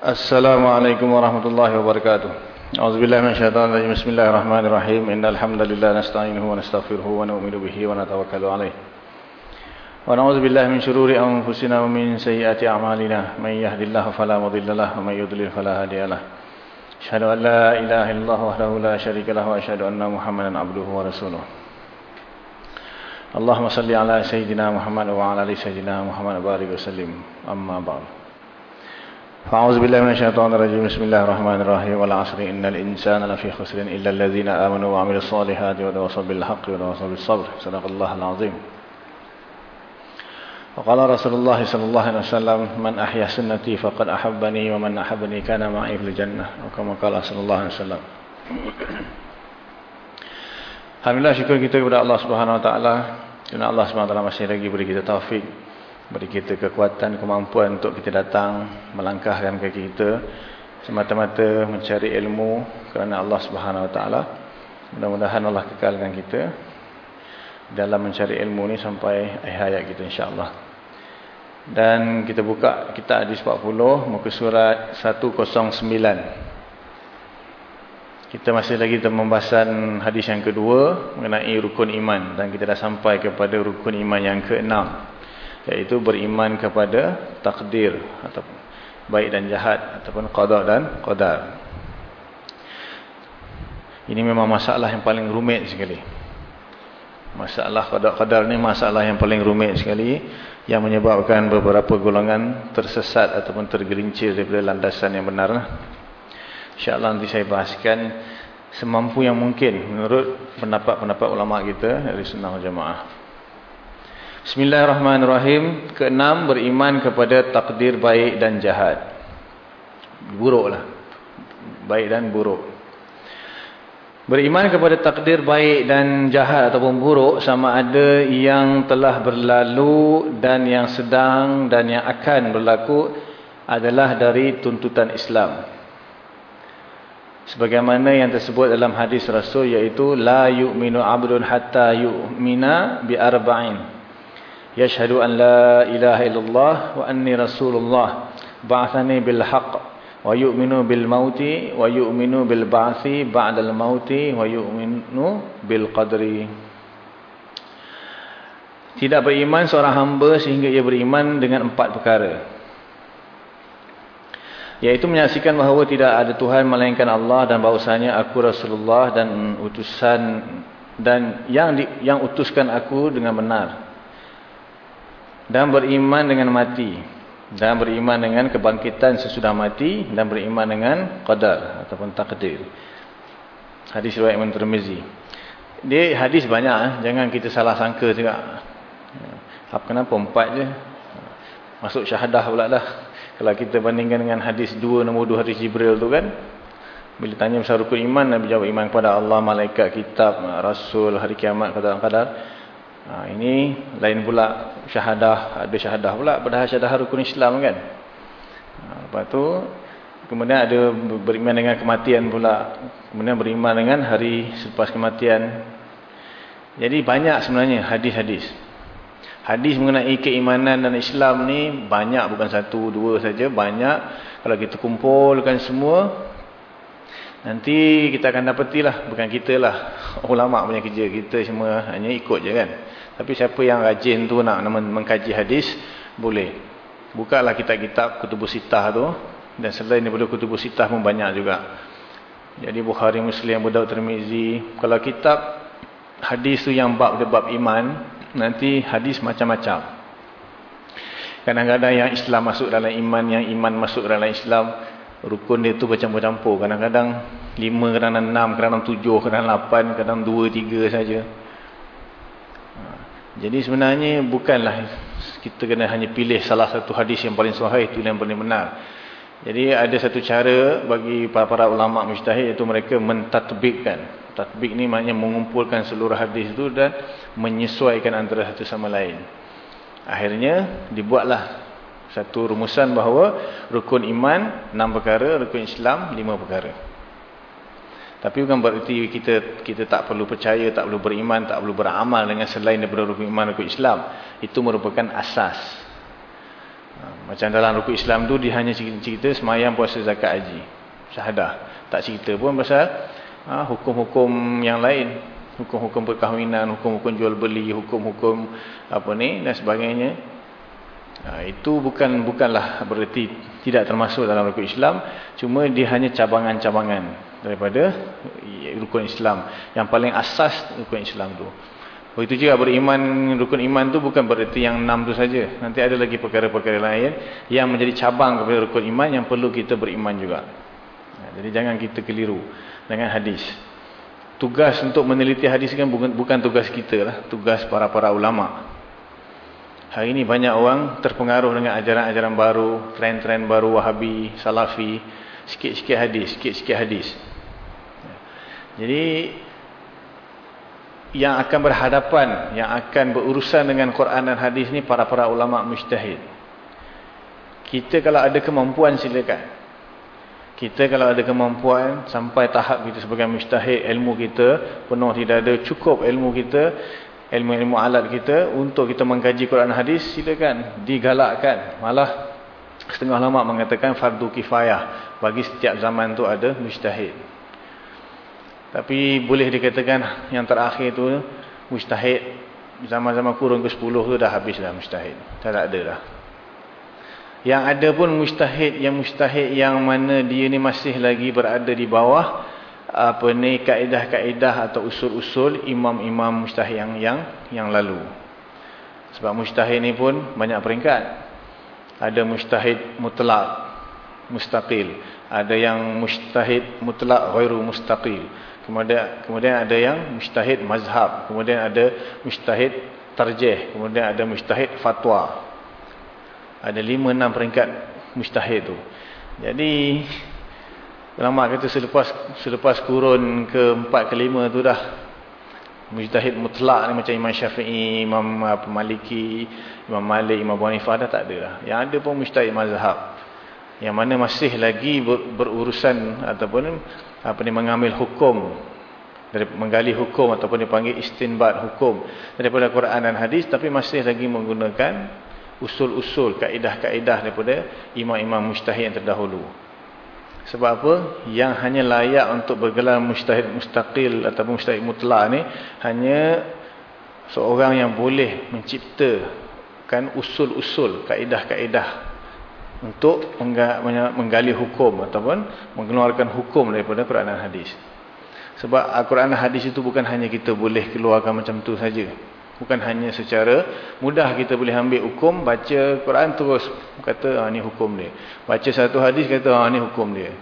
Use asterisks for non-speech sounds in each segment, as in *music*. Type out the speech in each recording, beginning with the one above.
Assalamualaikum warahmatullahi wabarakatuh. Auzubillahi minasyaitonirrajim. Bismillahirrahmanirrahim. Innal hamdalillah nasta'inuhu wa nastaghfiruhu wa nu'minu bihi wa natawakkalu alayh. Wa na'udzubillahi min shururi anfusina wa min sayyiati a'malina. May yahdihillahu fala mudilla lahu wa may yudlil fala hadiya lahu. Asyhadu an la ilaha illallah wahdahu la syarika lahu wa asyhadu anna Muhammadan abduhu wa rasuluh. Allahumma salli ala sayyidina Muhammad wa ala ali sayyidina Muhammad barik wa sallim. Amma ba'du. فأعوذ بالله من الشيطان الرجيم. بسم الله الرحمن الرحيم. والعصر. إن الإنسان لفي خسر إلا الذين آمنوا وعملوا الصالحات وتواصوا بالحق وتواصوا بالصبر. صدق الله العظيم. وقال رسول الله صلى الله عليه وسلم من أحيا سنتي فقد أحبني ومن أحبني كان معي في الجنة. وكما قال صلى الله عليه وسلم. Alhamdulillah syukur kita kepada Allah Subhanahu Wa Taala. Kerana Allah Subhanahu Wa Taala masih lagi beri kita taufik, beri kita kekuatan, kemampuan untuk kita datang melangkahkan kaki kita semata-mata mencari ilmu kerana Allah Subhanahu Wa Taala. Mudah-mudahan Allah kekalkan kita dalam mencari ilmu ni sampai akhir hayat kita insya-Allah. Dan kita buka kitab hadis 40 muka surat 109. Kita masih lagi dalam pembahasan hadis yang kedua mengenai rukun iman dan kita dah sampai kepada rukun iman yang keenam iaitu beriman kepada takdir ataupun baik dan jahat ataupun qada dan qadar. Ini memang masalah yang paling rumit sekali. Masalah qada qadar ni masalah yang paling rumit sekali yang menyebabkan beberapa golongan tersesat ataupun tergelincir daripada landasan yang benar. InsyaAllah nanti saya bahaskan semampu yang mungkin menurut pendapat-pendapat ulama kita dari sunnah jamaah. Bismillahirrahmanirrahim. Keenam, beriman kepada takdir baik dan jahat. Buruklah. Baik dan buruk. Beriman kepada takdir baik dan jahat ataupun buruk sama ada yang telah berlalu dan yang sedang dan yang akan berlaku adalah dari tuntutan Islam sebagaimana yang tersebut dalam hadis Rasul iaitu la yu'minu 'abdun hatta yu'mina bi arba'in anni rasulullah. Ba'athani bil haqq wa yu'minu bil mauti wa yu'minu bil ba'thi ba'dal mauti wa yu'minu bil qadri. Tidak beriman seorang hamba sehingga ia beriman dengan empat perkara. Yaitu menyaksikan bahawa tidak ada Tuhan melainkan Allah dan bahawasanya aku Rasulullah dan utusan dan yang di, yang utuskan aku dengan benar. Dan beriman dengan mati dan beriman dengan kebangkitan sesudah mati dan beriman dengan qadar ataupun takdir. Hadis riwayat Imam Tirmizi. Dia hadis banyak eh? jangan kita salah sangka juga. Apa kenapa empat je? Masuk syahadah pula dah. Kalau kita bandingkan dengan hadis dua nombor dua hadis Jibril tu kan. Bila tanya pasal rukun iman, Nabi jawab iman kepada Allah, malaikat, kitab, rasul, hari kiamat, kadar-kadar. Ha, ini lain pula syahadah, ada syahadah pula. Padahal syahadah rukun Islam kan. Ha, lepas tu, kemudian ada beriman dengan kematian pula. Kemudian beriman dengan hari selepas kematian. Jadi banyak sebenarnya hadis-hadis. Hadis mengenai keimanan dan Islam ni banyak bukan satu dua saja banyak kalau kita kumpulkan semua nanti kita akan dapatilah bukan kita lah. *laughs* Ulama punya kerja kita semua hanya ikut je kan. Tapi siapa yang rajin tu nak mengkaji hadis boleh. Bukalah kitab-kitab kutubus sitah tu. Dan selain daripada kutubus sitah pun banyak juga. Jadi Bukhari Muslim Abu Daud Tirmizi kalau kitab hadis tu yang bab bab iman nanti hadis macam-macam. Kadang-kadang yang Islam masuk dalam iman, yang iman masuk dalam Islam, rukun dia tu bercampur-campur. Kadang-kadang lima, kadang-kadang enam, kadang-kadang tujuh, kadang-kadang lapan, kadang-kadang dua, tiga saja. Ha. Jadi sebenarnya bukanlah kita kena hanya pilih salah satu hadis yang paling sahih itu yang paling benar. Jadi ada satu cara bagi para-para ulama mujtahid iaitu mereka mentatbikkan Tatbik ni maknanya mengumpulkan seluruh hadis itu dan menyesuaikan antara satu sama lain. Akhirnya dibuatlah satu rumusan bahawa rukun iman enam perkara, rukun Islam lima perkara. Tapi bukan berarti kita kita tak perlu percaya, tak perlu beriman, tak perlu beramal dengan selain daripada rukun iman, rukun Islam. Itu merupakan asas. Ha, Macam dalam rukun Islam tu dia hanya cerita semayang puasa zakat haji. Syahadah. Tak cerita pun pasal ha, hukum-hukum ha, yang lain. Hukum-hukum perkahwinan, hukum-hukum jual beli, hukum-hukum apa ni dan sebagainya. Ha, itu bukan bukanlah bererti tidak termasuk dalam rukun Islam. Cuma dia hanya cabangan-cabangan daripada rukun Islam. Yang paling asas rukun Islam tu. Begitu juga beriman, rukun iman tu bukan berarti yang enam tu saja. Nanti ada lagi perkara-perkara lain yang menjadi cabang kepada rukun iman yang perlu kita beriman juga. Jadi jangan kita keliru dengan hadis. Tugas untuk meneliti hadis kan bukan, bukan tugas kita lah. Tugas para-para ulama. Hari ini banyak orang terpengaruh dengan ajaran-ajaran baru, tren-tren baru, wahabi, salafi. Sikit-sikit hadis, sikit-sikit hadis. Jadi yang akan berhadapan, yang akan berurusan dengan Quran dan hadis ni para-para ulama mujtahid. Kita kalau ada kemampuan silakan. Kita kalau ada kemampuan sampai tahap kita sebagai mujtahid, ilmu kita penuh tidak ada cukup ilmu kita, ilmu-ilmu alat kita untuk kita mengkaji Quran hadis, silakan digalakkan. Malah setengah ulama mengatakan fardu kifayah bagi setiap zaman tu ada mujtahid. Tapi boleh dikatakan yang terakhir tu mustahid zaman-zaman kurun ke-10 tu dah habis dah mustahid. Tak ada dah. Yang ada pun mustahid yang mustahid yang mana dia ni masih lagi berada di bawah apa ni kaedah-kaedah atau usul-usul imam-imam mustahid yang yang yang lalu. Sebab mustahid ni pun banyak peringkat. Ada mustahid mutlak, mustaqil. Ada yang mustahid mutlak ghairu mustaqil. Kemudian kemudian ada yang mustahid mazhab, kemudian ada mustahid tarjih, kemudian ada mustahid fatwa. Ada lima enam peringkat mustahid tu. Jadi lama kata selepas selepas kurun ke-4 ke-5 tu dah mujtahid mutlak ni macam Imam Syafi'i, Imam Maliki, Imam Malik, Imam Hanifah dah tak ada dah. Yang ada pun mujtahid mazhab. Yang mana masih lagi ber, berurusan ataupun apa ni mengambil hukum dari menggali hukum ataupun dipanggil istinbat hukum daripada Quran dan hadis tapi masih lagi menggunakan usul-usul kaedah-kaedah daripada imam-imam mujtahid yang terdahulu sebab apa yang hanya layak untuk bergelar mujtahid mustaqil ataupun mujtahid mutlak ni hanya seorang yang boleh menciptakan usul-usul kaedah-kaedah untuk menggali hukum ataupun mengeluarkan hukum daripada Quran dan hadis. Sebab Al-Quran dan hadis itu bukan hanya kita boleh keluarkan macam tu saja. Bukan hanya secara mudah kita boleh ambil hukum, baca Quran terus kata ah ni hukum dia. Baca satu hadis kata ah ni hukum dia.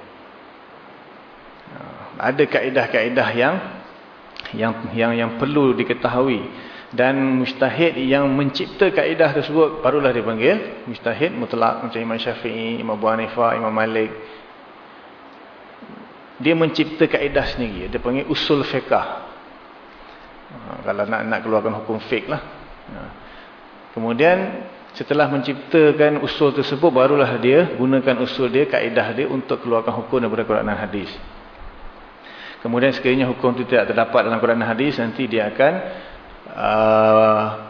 Ah, ada kaedah-kaedah yang yang yang yang perlu diketahui dan mustahid yang mencipta kaedah tersebut barulah dipanggil mustahid mutlak macam Imam Syafi'i, Imam Abu Hanifah, Imam Malik. Dia mencipta kaedah sendiri, dia panggil usul fiqh. Ha, kalau nak nak keluarkan hukum fiqh lah. Ha. Kemudian setelah menciptakan usul tersebut barulah dia gunakan usul dia, kaedah dia untuk keluarkan hukum daripada Quran dan hadis. Kemudian sekiranya hukum itu tidak terdapat dalam Quran dan hadis nanti dia akan Uh,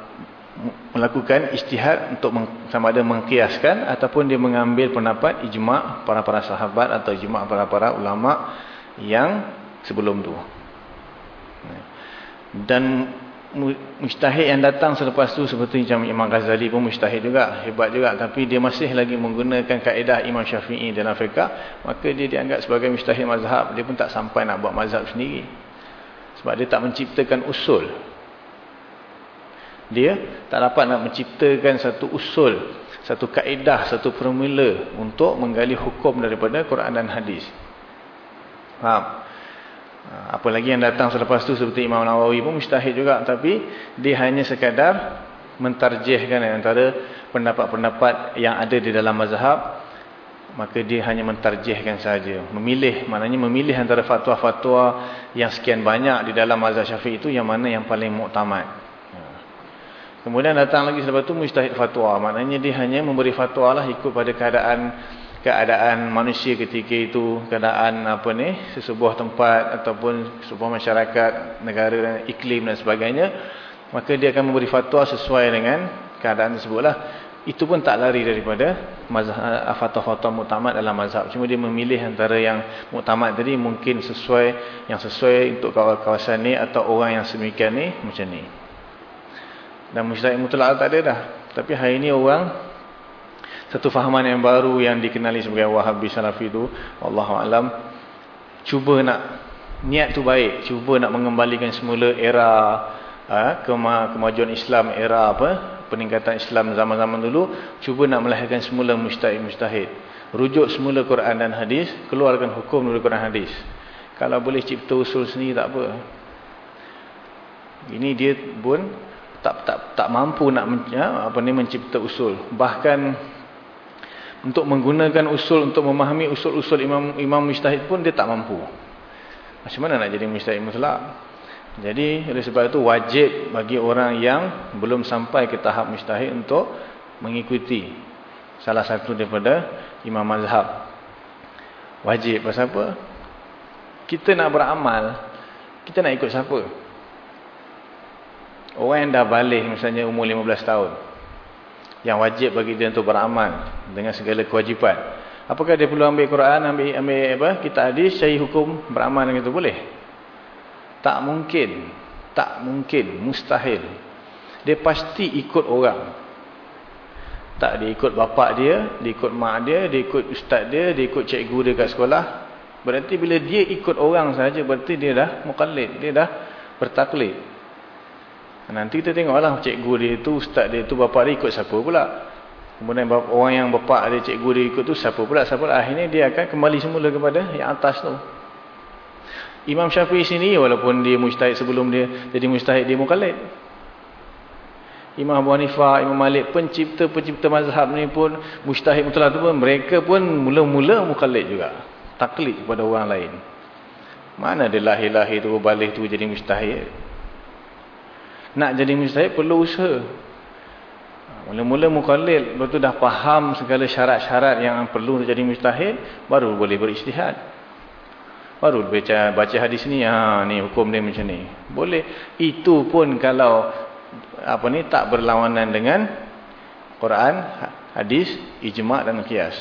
melakukan istihad untuk sama ada mengkiaskan ataupun dia mengambil pendapat ijma' para-para sahabat atau ijma' para-para ulama' yang sebelum tu. Dan mustahid yang datang selepas tu seperti macam Imam Ghazali pun mustahid juga, hebat juga. Tapi dia masih lagi menggunakan kaedah Imam Syafi'i dalam fiqah, maka dia dianggap sebagai mustahid mazhab. Dia pun tak sampai nak buat mazhab sendiri. Sebab dia tak menciptakan usul dia tak dapat nak menciptakan satu usul, satu kaedah, satu formula untuk menggali hukum daripada Quran dan hadis. Faham? Ha, apa lagi yang datang selepas tu seperti Imam Nawawi pun mustahid juga tapi dia hanya sekadar mentarjihkan antara pendapat-pendapat yang ada di dalam mazhab maka dia hanya mentarjihkan saja memilih maknanya memilih antara fatwa-fatwa yang sekian banyak di dalam mazhab Syafi'i itu yang mana yang paling muktamad Kemudian datang lagi selepas itu mujtahid fatwa. Maknanya dia hanya memberi fatwa lah ikut pada keadaan keadaan manusia ketika itu, keadaan apa ni, sesebuah tempat ataupun sebuah masyarakat, negara iklim dan sebagainya. Maka dia akan memberi fatwa sesuai dengan keadaan tersebut lah. itu pun tak lari daripada uh, fatwa-fatwa muktamad dalam mazhab. Cuma dia memilih antara yang muktamad tadi mungkin sesuai yang sesuai untuk kawasan ni atau orang yang semikian ni macam ni. Dan mujtahid mutlak tak ada dah. Tapi hari ini orang satu fahaman yang baru yang dikenali sebagai Wahabi Salafi itu Allah alam cuba nak niat tu baik, cuba nak mengembalikan semula era ha, kemajuan Islam era apa peningkatan Islam zaman-zaman dulu. Cuba nak melahirkan semula mustahid-mustahid rujuk semula Quran dan hadis keluarkan hukum dari Quran hadis. Kalau boleh cipta usul sendiri tak apa. Ini dia pun tak tak tak mampu nak ya, apa ni mencipta usul. Bahkan untuk menggunakan usul untuk memahami usul-usul imam imam mustahid pun dia tak mampu macam mana nak jadi mustahid mutlak jadi oleh sebab itu wajib bagi orang yang belum sampai ke tahap mustahil untuk mengikuti salah satu daripada imam mazhab. Wajib pasal apa? Kita nak beramal, kita nak ikut siapa? Orang yang dah balik misalnya umur 15 tahun. Yang wajib bagi dia untuk beramal dengan segala kewajipan. Apakah dia perlu ambil Quran, ambil ambil apa? Kita hadis, cari hukum, beramal dengan itu boleh? Tak mungkin. Tak mungkin. Mustahil. Dia pasti ikut orang. Tak dia ikut bapak dia, dia ikut mak dia, dia ikut ustaz dia, dia ikut cikgu dia kat sekolah. Berarti bila dia ikut orang saja, berarti dia dah mukallid. Dia dah bertaklid. Nanti kita tengoklah cikgu dia tu, ustaz dia tu, bapak dia ikut siapa pula. Kemudian orang yang bapak dia, cikgu dia ikut tu siapa pula. Siapa pula. Akhirnya dia akan kembali semula kepada yang atas tu. Imam Syafi'i sini walaupun dia mujtahid sebelum dia jadi mujtahid dia mukallid. Imam Abu Hanifah, Imam Malik pencipta-pencipta mazhab ni pun mujtahid mutlak tu pun mereka pun mula-mula mukallid juga. Taklid kepada orang lain. Mana dia lahir-lahir tu balik tu jadi mujtahid. Nak jadi mujtahid perlu usaha. Mula-mula mukallid betul dah faham segala syarat-syarat yang perlu untuk jadi mujtahid baru boleh beristihad. Baru baca baca hadis ni, ha ni hukum dia macam ni. Boleh. Itu pun kalau apa ni tak berlawanan dengan Quran, hadis, ijma' dan qiyas.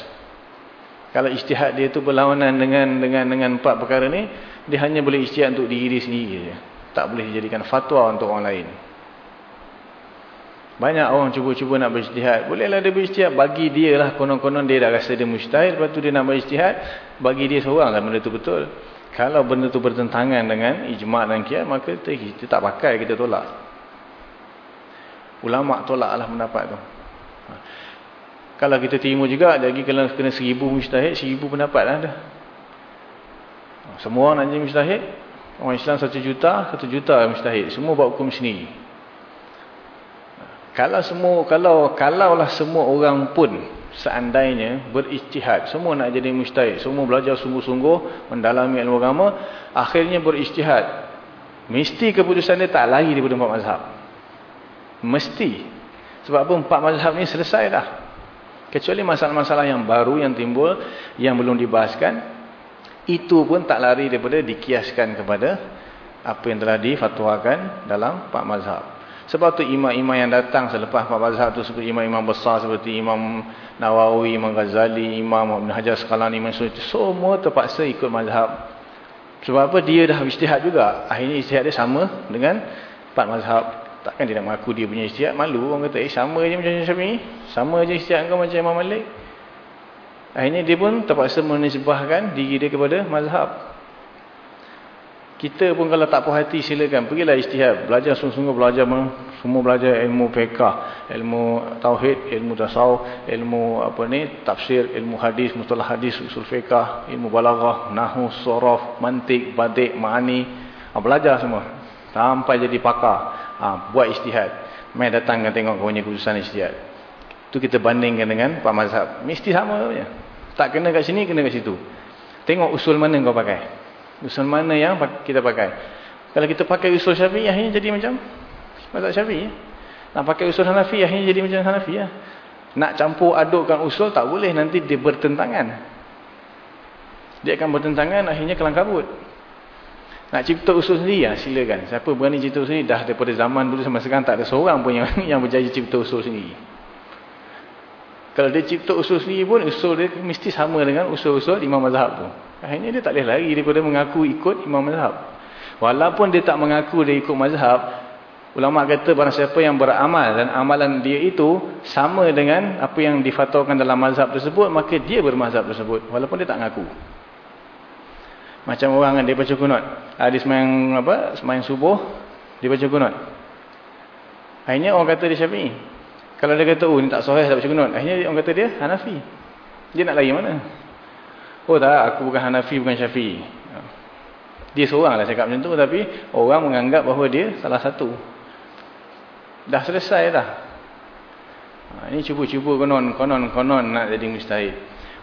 Kalau ijtihad dia tu berlawanan dengan dengan dengan empat perkara ni, dia hanya boleh ijtihad untuk diri sendiri saja. Tak boleh dijadikan fatwa untuk orang lain. Banyak orang cuba-cuba nak berijtihad. Bolehlah dia berijtihad. Bagi dia lah. Konon-konon dia dah rasa dia mujtahid. Lepas tu dia nak berijtihad. Bagi dia seorang lah benda tu betul. Kalau benda tu bertentangan dengan ijma' dan kiat. Maka kita, kita tak pakai. Kita tolak. Ulama' tolak lah pendapat tu. Ha. Kalau kita terima juga. Jadi kalau kena seribu mujtahid. Seribu pendapat lah ada. Ha. Semua nak jadi mujtahid. Orang Islam satu juta. Satu juta mujtahid. Semua buat hukum sendiri. Kalau semua kalau kalaulah semua orang pun seandainya berijtihad, semua nak jadi mujtahid, semua belajar sungguh-sungguh mendalami ilmu agama, akhirnya berijtihad. Mesti keputusan dia tak lari daripada empat mazhab. Mesti. Sebab apa empat mazhab ni selesai dah. Kecuali masalah-masalah yang baru yang timbul yang belum dibahaskan, itu pun tak lari daripada dikiaskan kepada apa yang telah difatwakan dalam empat mazhab. Sebab tu imam-imam yang datang selepas Pak Mazhab tu seperti imam-imam besar seperti Imam Nawawi, Imam Ghazali, Imam Ibn Hajar Sekalani, Imam Suci. Semua terpaksa ikut mazhab. Sebab apa? Dia dah istihad juga. Akhirnya istihad dia sama dengan Pak Mazhab. Takkan dia nak mengaku dia punya istihad? Malu orang kata, eh sama je macam Syafi'i. Sama je istihad kau macam Imam Malik. Akhirnya dia pun terpaksa menisbahkan diri dia kepada mazhab. Kita pun kalau tak puas hati silakan pergilah istihad, belajar sungguh-sungguh belajar semua belajar ilmu fiqh, ilmu tauhid, ilmu tasawuf, ilmu apa ni tafsir, ilmu hadis, mustalah hadis, usul fiqh, ilmu balaghah, nahwu, saraf, mantik, badik, ma'ani. Ha, belajar semua sampai jadi pakar. Ha, buat istihad. Mai datang dan tengok kau punya keputusan istihad. Tu kita bandingkan dengan Pak Mazhab. Mesti sama punya. Tak kena kat sini, kena kat situ. Tengok usul mana kau pakai. Usul mana yang kita pakai? Kalau kita pakai usul syafi'i, akhirnya jadi macam mazhab syafi'i. Nak pakai usul hanafi, akhirnya jadi macam hanafi. Ya? Nak campur adukkan usul, tak boleh. Nanti dia bertentangan. Dia akan bertentangan, akhirnya kelang kabut. Nak cipta usul sendiri, ya, silakan. Siapa berani cipta usul sendiri, dah daripada zaman dulu sampai sekarang, tak ada seorang pun yang, *laughs* yang berjaya cipta usul sendiri. Kalau dia cipta usul sendiri pun, usul dia mesti sama dengan usul-usul imam mazhab tu. Akhirnya dia tak boleh lari daripada mengaku ikut imam mazhab. Walaupun dia tak mengaku dia ikut mazhab, ulama kata barang siapa yang beramal dan amalan dia itu sama dengan apa yang difatwakan dalam mazhab tersebut, maka dia bermazhab tersebut walaupun dia tak mengaku. Macam orang kan dia baca kunut. Hadis semayang apa? Semayang subuh dia baca kunut. Akhirnya orang kata dia Syafi'i. Kalau dia kata, oh ni tak sahih tak baca kunut. Akhirnya orang kata dia Hanafi. Dia nak lari mana? Oh tak, aku bukan Hanafi, bukan Syafi'i. Dia seorang lah cakap macam tu tapi orang menganggap bahawa dia salah satu. Dah selesai dah. Ha, ini cuba-cuba konon, konon, konon nak jadi mustahid.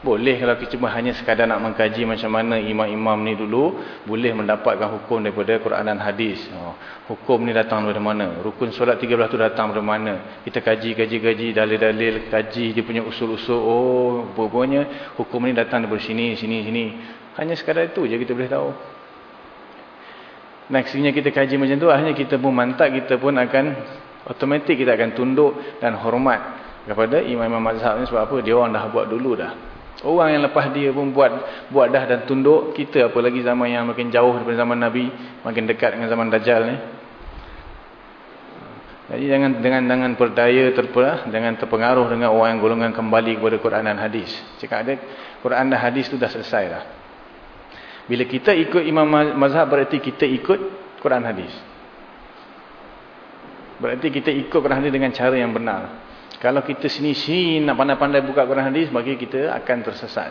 Boleh kalau cuma hanya sekadar nak mengkaji macam mana imam-imam ni dulu boleh mendapatkan hukum daripada Quran dan hadis. Oh, hukum ni datang dari mana? Rukun solat 13 tu datang dari mana? Kita kaji, kaji, kaji, dalil-dalil, kaji dia punya usul-usul. Oh, pokoknya hukum ni datang dari sini, sini, sini. Hanya sekadar itu je kita boleh tahu. Nextnya kita kaji macam tu, akhirnya kita pun mantap, kita pun akan otomatik kita akan tunduk dan hormat kepada imam-imam mazhab ni sebab apa? Dia orang dah buat dulu dah. Orang yang lepas dia pun buat buat dah dan tunduk, kita apa lagi zaman yang makin jauh daripada zaman Nabi, makin dekat dengan zaman Dajjal ni. Jadi jangan dengan dengan berdaya terpera, dengan terpengaruh dengan orang yang golongan kembali kepada Quran dan hadis. Cakap ada Quran dan hadis tu dah selesai dah. Bila kita ikut imam mazhab berarti kita ikut Quran hadis. Berarti kita ikut Quran hadis dengan cara yang benar. Kalau kita sini-sini nak pandai-pandai buka Quran hadis, bagi kita akan tersesat.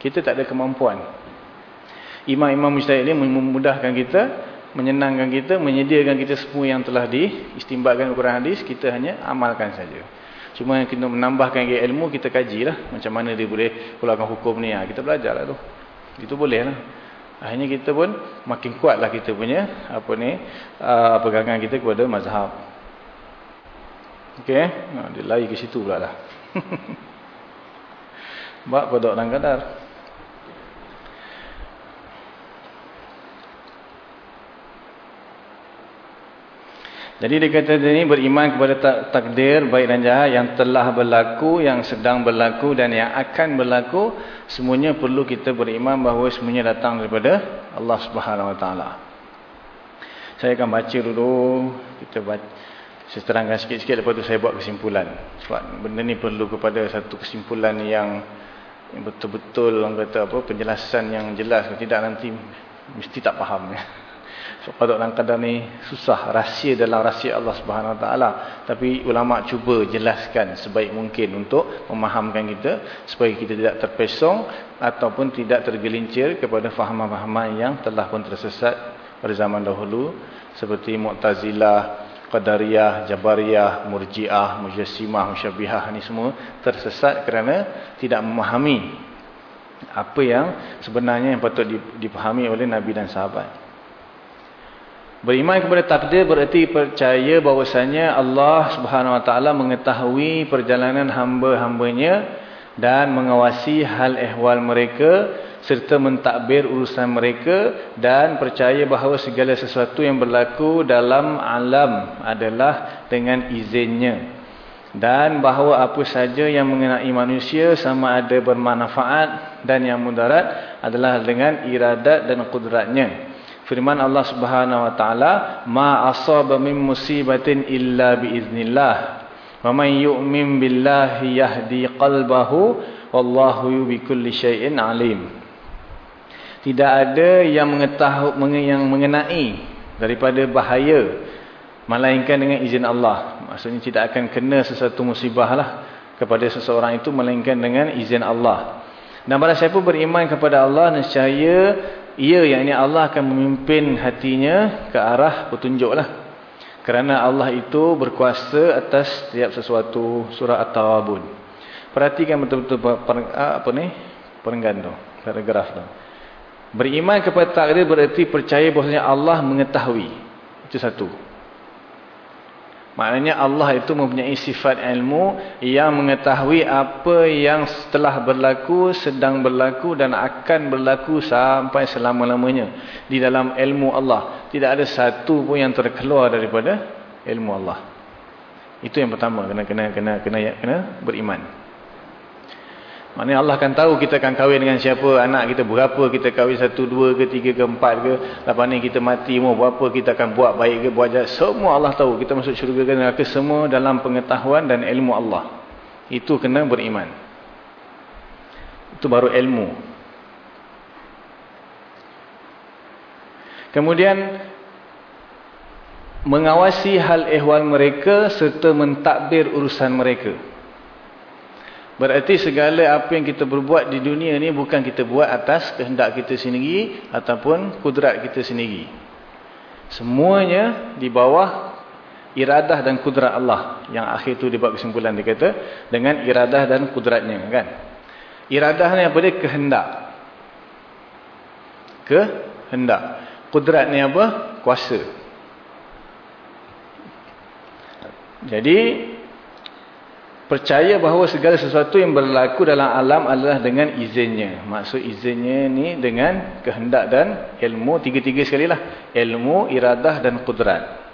Kita tak ada kemampuan. Imam-imam mustahil ini memudahkan kita, menyenangkan kita, menyediakan kita semua yang telah diistimbatkan Quran hadis, kita hanya amalkan saja. Cuma yang kita menambahkan ilmu, kita kajilah macam mana dia boleh keluarkan hukum ni. Ha, kita belajarlah tu. Itu boleh lah. Akhirnya kita pun makin kuatlah kita punya apa ni uh, pegangan kita kepada mazhab. Okey, nah, dia lari ke situ pula dah. *laughs* Bab kodok dan kadar. Jadi dia kata ini beriman kepada takdir baik dan jahat yang telah berlaku, yang sedang berlaku dan yang akan berlaku. Semuanya perlu kita beriman bahawa semuanya datang daripada Allah Subhanahu Taala. Saya akan baca dulu. Kita baca. Saya terangkan sikit-sikit lepas tu saya buat kesimpulan. Sebab benda ni perlu kepada satu kesimpulan yang betul-betul orang kata apa penjelasan yang jelas. Kalau tidak nanti mesti tak faham. Ya. So, qadar dan qadar ni susah. Rahsia dalam rahsia Allah Subhanahu Taala. Tapi ulama cuba jelaskan sebaik mungkin untuk memahamkan kita supaya kita tidak terpesong ataupun tidak tergelincir kepada fahaman-fahaman yang telah pun tersesat pada zaman dahulu seperti Mu'tazilah, Qadariyah, Jabariyah, Murji'ah, Mujassimah, Musyabbihah ni semua tersesat kerana tidak memahami apa yang sebenarnya yang patut dipahami oleh Nabi dan sahabat. Beriman kepada takdir berarti percaya bahawasanya Allah Subhanahu Wa Taala mengetahui perjalanan hamba-hambanya dan mengawasi hal ehwal mereka serta mentadbir urusan mereka dan percaya bahawa segala sesuatu yang berlaku dalam alam adalah dengan izinnya dan bahawa apa saja yang mengenai manusia sama ada bermanfaat dan yang mudarat adalah dengan iradat dan kudratnya. Firman Allah Subhanahu wa taala, "Ma asaba min musibatin illa biiznillah. Wa man yu'min billahi yahdi qalbahu wallahu bikulli syai'in alim." Tidak ada yang mengetahui yang mengenai daripada bahaya melainkan dengan izin Allah. Maksudnya tidak akan kena sesuatu musibahlah kepada seseorang itu melainkan dengan izin Allah. Dan barang siapa beriman kepada Allah nescaya ia yang ini Allah akan memimpin hatinya ke arah petunjuk lah. Kerana Allah itu berkuasa atas setiap sesuatu surah At-Tawabun. Perhatikan betul-betul apa ni? Perenggan tu. Paragraf tu. Beriman kepada takdir berarti percaya bahawasanya Allah mengetahui. Itu satu. Maknanya Allah itu mempunyai sifat ilmu yang mengetahui apa yang telah berlaku, sedang berlaku dan akan berlaku sampai selama-lamanya. Di dalam ilmu Allah. Tidak ada satu pun yang terkeluar daripada ilmu Allah. Itu yang pertama kena kena kena kena kena beriman. Maknanya Allah akan tahu kita akan kahwin dengan siapa, anak kita berapa, kita kahwin satu, dua ke, tiga ke, empat ke, lepas ni kita mati mau berapa, kita akan buat baik ke, buat jahat. Semua Allah tahu. Kita masuk syurga ke neraka semua dalam pengetahuan dan ilmu Allah. Itu kena beriman. Itu baru ilmu. Kemudian mengawasi hal ehwal mereka serta mentadbir urusan mereka. Berarti segala apa yang kita berbuat di dunia ni bukan kita buat atas kehendak kita sendiri ataupun kudrat kita sendiri. Semuanya di bawah iradah dan kudrat Allah. Yang akhir tu dibuat kesimpulan dia kata dengan iradah dan kudratnya kan. Iradah ni apa dia? Kehendak. Kehendak. Kudrat ni apa? Kuasa. Jadi percaya bahawa segala sesuatu yang berlaku dalam alam adalah dengan izinnya. Maksud izinnya ni dengan kehendak dan ilmu. Tiga-tiga sekali lah. Ilmu, iradah dan kudrat.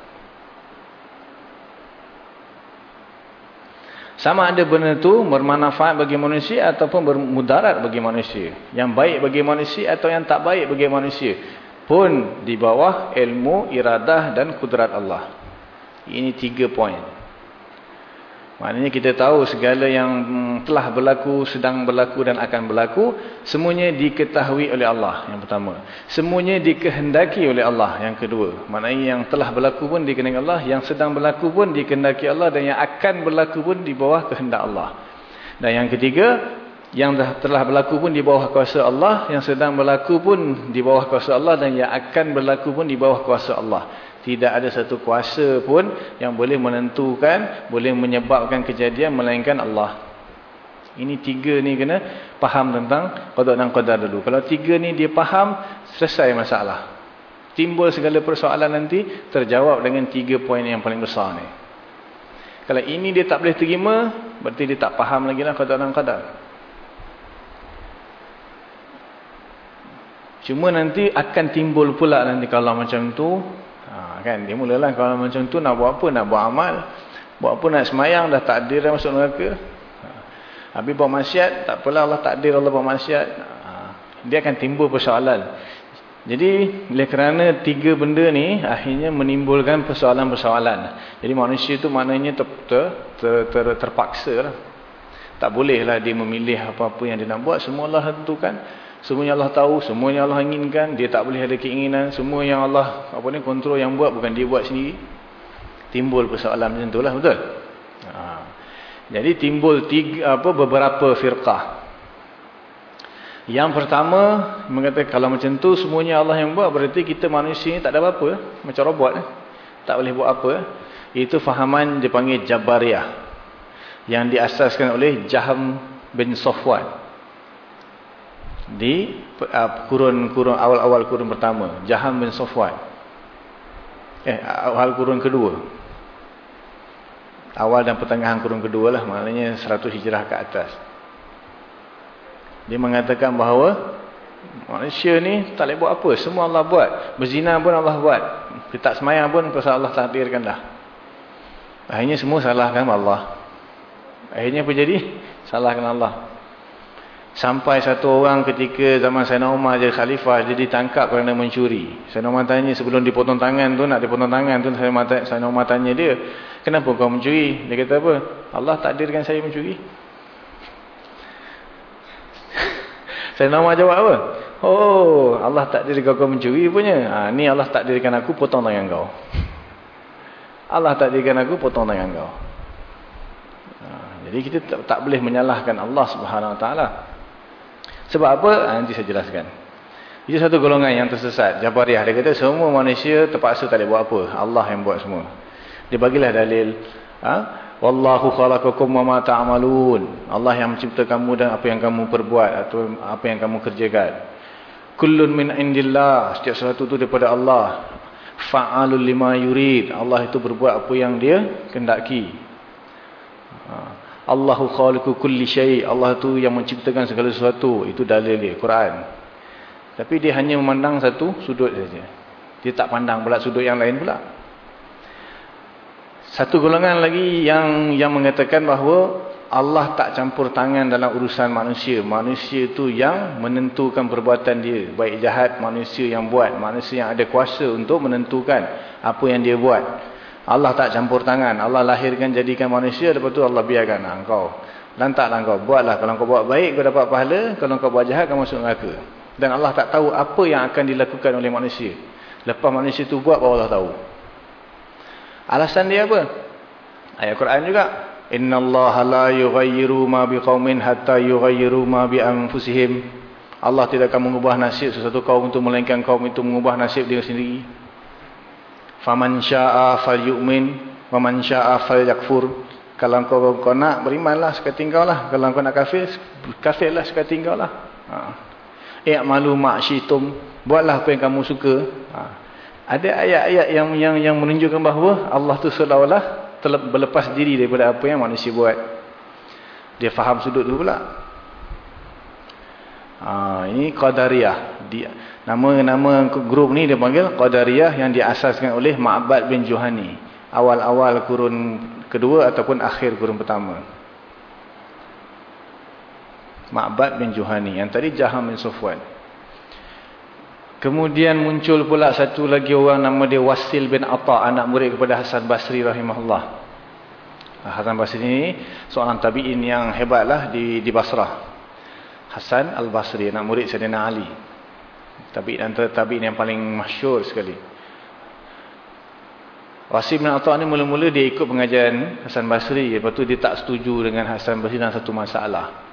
Sama ada benda tu bermanfaat bagi manusia ataupun bermudarat bagi manusia. Yang baik bagi manusia atau yang tak baik bagi manusia. Pun di bawah ilmu, iradah dan kudrat Allah. Ini tiga poin. Maknanya kita tahu segala yang telah berlaku, sedang berlaku dan akan berlaku, semuanya diketahui oleh Allah yang pertama. Semuanya dikehendaki oleh Allah yang kedua. Maknanya yang telah berlaku pun dikehendaki Allah, yang sedang berlaku pun dikehendaki Allah dan yang akan berlaku pun di bawah kehendak Allah. Dan yang ketiga, yang telah berlaku pun di bawah kuasa Allah, yang sedang berlaku pun di bawah kuasa Allah dan yang akan berlaku pun di bawah kuasa Allah. Tidak ada satu kuasa pun yang boleh menentukan, boleh menyebabkan kejadian melainkan Allah. Ini tiga ni kena faham tentang qada dan qadar dulu. Kalau tiga ni dia faham, selesai masalah. Timbul segala persoalan nanti terjawab dengan tiga poin yang paling besar ni. Kalau ini dia tak boleh terima, berarti dia tak faham lagi lah qada dan qadar. Cuma nanti akan timbul pula nanti kalau macam tu kan? Dia mulalah kalau macam tu nak buat apa? Nak buat amal. Buat apa? Nak semayang? Dah takdir dah masuk neraka. Ha. habis buat maksiat? Tak apalah Allah takdir Allah buat maksiat. Ha. dia akan timbul persoalan. Jadi oleh kerana tiga benda ni akhirnya menimbulkan persoalan-persoalan. Jadi manusia tu maknanya ter, ter, ter, ter, terpaksa lah. Tak bolehlah dia memilih apa-apa yang dia nak buat. Semua Allah Semuanya Allah tahu, semuanya Allah inginkan, dia tak boleh ada keinginan, semua yang Allah apa ni kontrol yang buat bukan dia buat sendiri. Timbul persoalan macam itulah, betul? Ha. Jadi timbul tiga apa beberapa firqah. Yang pertama mengatakan kalau macam tu semuanya Allah yang buat berarti kita manusia ni tak ada apa-apa, macam robot eh? tak boleh buat apa. Itu fahaman dipanggil Jabariyah yang diasaskan oleh Jaham bin Safwan di kurun-kurun uh, awal-awal kurun pertama. Jaham bin Safwan. Eh awal kurun kedua. Awal dan pertengahan kurun kedua lah. Maknanya 100 hijrah ke atas. Dia mengatakan bahawa manusia ni tak boleh buat apa. Semua Allah buat. Berzina pun Allah buat. Kita tak semayang pun pasal Allah takdirkan dah. Akhirnya semua salahkan Allah. Akhirnya apa jadi? Salahkan Allah Sampai satu orang ketika zaman Sayyidina Umar jadi khalifah, dia ditangkap kerana mencuri. Sayyidina Umar tanya sebelum dipotong tangan tu, nak dipotong tangan tu, Sayyidina Umar tanya dia, kenapa kau mencuri? Dia kata apa? Allah takdirkan saya mencuri. *laughs* Sayyidina Umar jawab apa? Oh, Allah takdirkan kau mencuri punya. Ha, ni Allah takdirkan aku potong tangan kau. *laughs* Allah takdirkan aku potong tangan kau. Ha, jadi kita tak, tak boleh menyalahkan Allah Subhanahu Wa Taala. Sebab apa? Ha, nanti saya jelaskan. Itu satu golongan yang tersesat. Jabariyah. Dia kata semua manusia terpaksa tak boleh buat apa. Allah yang buat semua. Dia bagilah dalil. Ha? Wallahu khalaqakum wa ma ta'malun. Allah yang mencipta kamu dan apa yang kamu perbuat atau apa yang kamu kerjakan. Kullun min indillah. Setiap sesuatu itu daripada Allah. Fa'alul lima yurid. Allah itu berbuat apa yang dia kendaki. Ha. Allahu khaliqu kulli syai. Allah tu yang menciptakan segala sesuatu. Itu dalil dia, Quran. Tapi dia hanya memandang satu sudut saja. Dia tak pandang pula sudut yang lain pula. Satu golongan lagi yang yang mengatakan bahawa Allah tak campur tangan dalam urusan manusia. Manusia itu yang menentukan perbuatan dia. Baik jahat manusia yang buat. Manusia yang ada kuasa untuk menentukan apa yang dia buat. Allah tak campur tangan. Allah lahirkan jadikan manusia. Lepas tu Allah biarkan nah, engkau. Lantaklah engkau. Buatlah. Kalau kau buat baik kau dapat pahala. Kalau kau buat jahat kau masuk neraka. Dan Allah tak tahu apa yang akan dilakukan oleh manusia. Lepas manusia itu buat baru Allah tahu. Alasan dia apa? Ayat Quran juga. Inna Allah la yughayyiru ma biqaumin hatta yughayyiru ma bi anfusihim. Allah tidak akan mengubah nasib sesuatu kaum itu melainkan kaum itu mengubah nasib dia sendiri. Faman syaa'a falyu'min wa man syaa'a falyakfur. Kalau kau, kau nak berimanlah tinggal lah. Kalau kau nak kafir, kafirlah tinggal lah. Ha. I'malu ma'syitum. Buatlah apa yang kamu suka. Ha. Ada ayat-ayat yang yang yang menunjukkan bahawa Allah tu seolah-olah berlepas diri daripada apa yang manusia buat. Dia faham sudut tu pula. Ha, ini Qadariyah. Nama-nama grup ni dia panggil Qadariyah yang diasaskan oleh Ma'bad bin Juhani. Awal-awal kurun kedua ataupun akhir kurun pertama. Ma'bad bin Juhani. Yang tadi Jaham bin Sufwan. Kemudian muncul pula satu lagi orang nama dia Wasil bin Atta, anak murid kepada Hasan Basri rahimahullah. Hasan Basri ini seorang tabi'in yang hebatlah di di Basrah. Hasan Al-Basri, anak murid Sayyidina Ali. Tabi'in antara tabi'in yang paling masyhur sekali. Wasil bin Atta ni mula-mula dia ikut pengajian Hasan Basri, lepas tu dia tak setuju dengan Hasan Basri dalam satu masalah.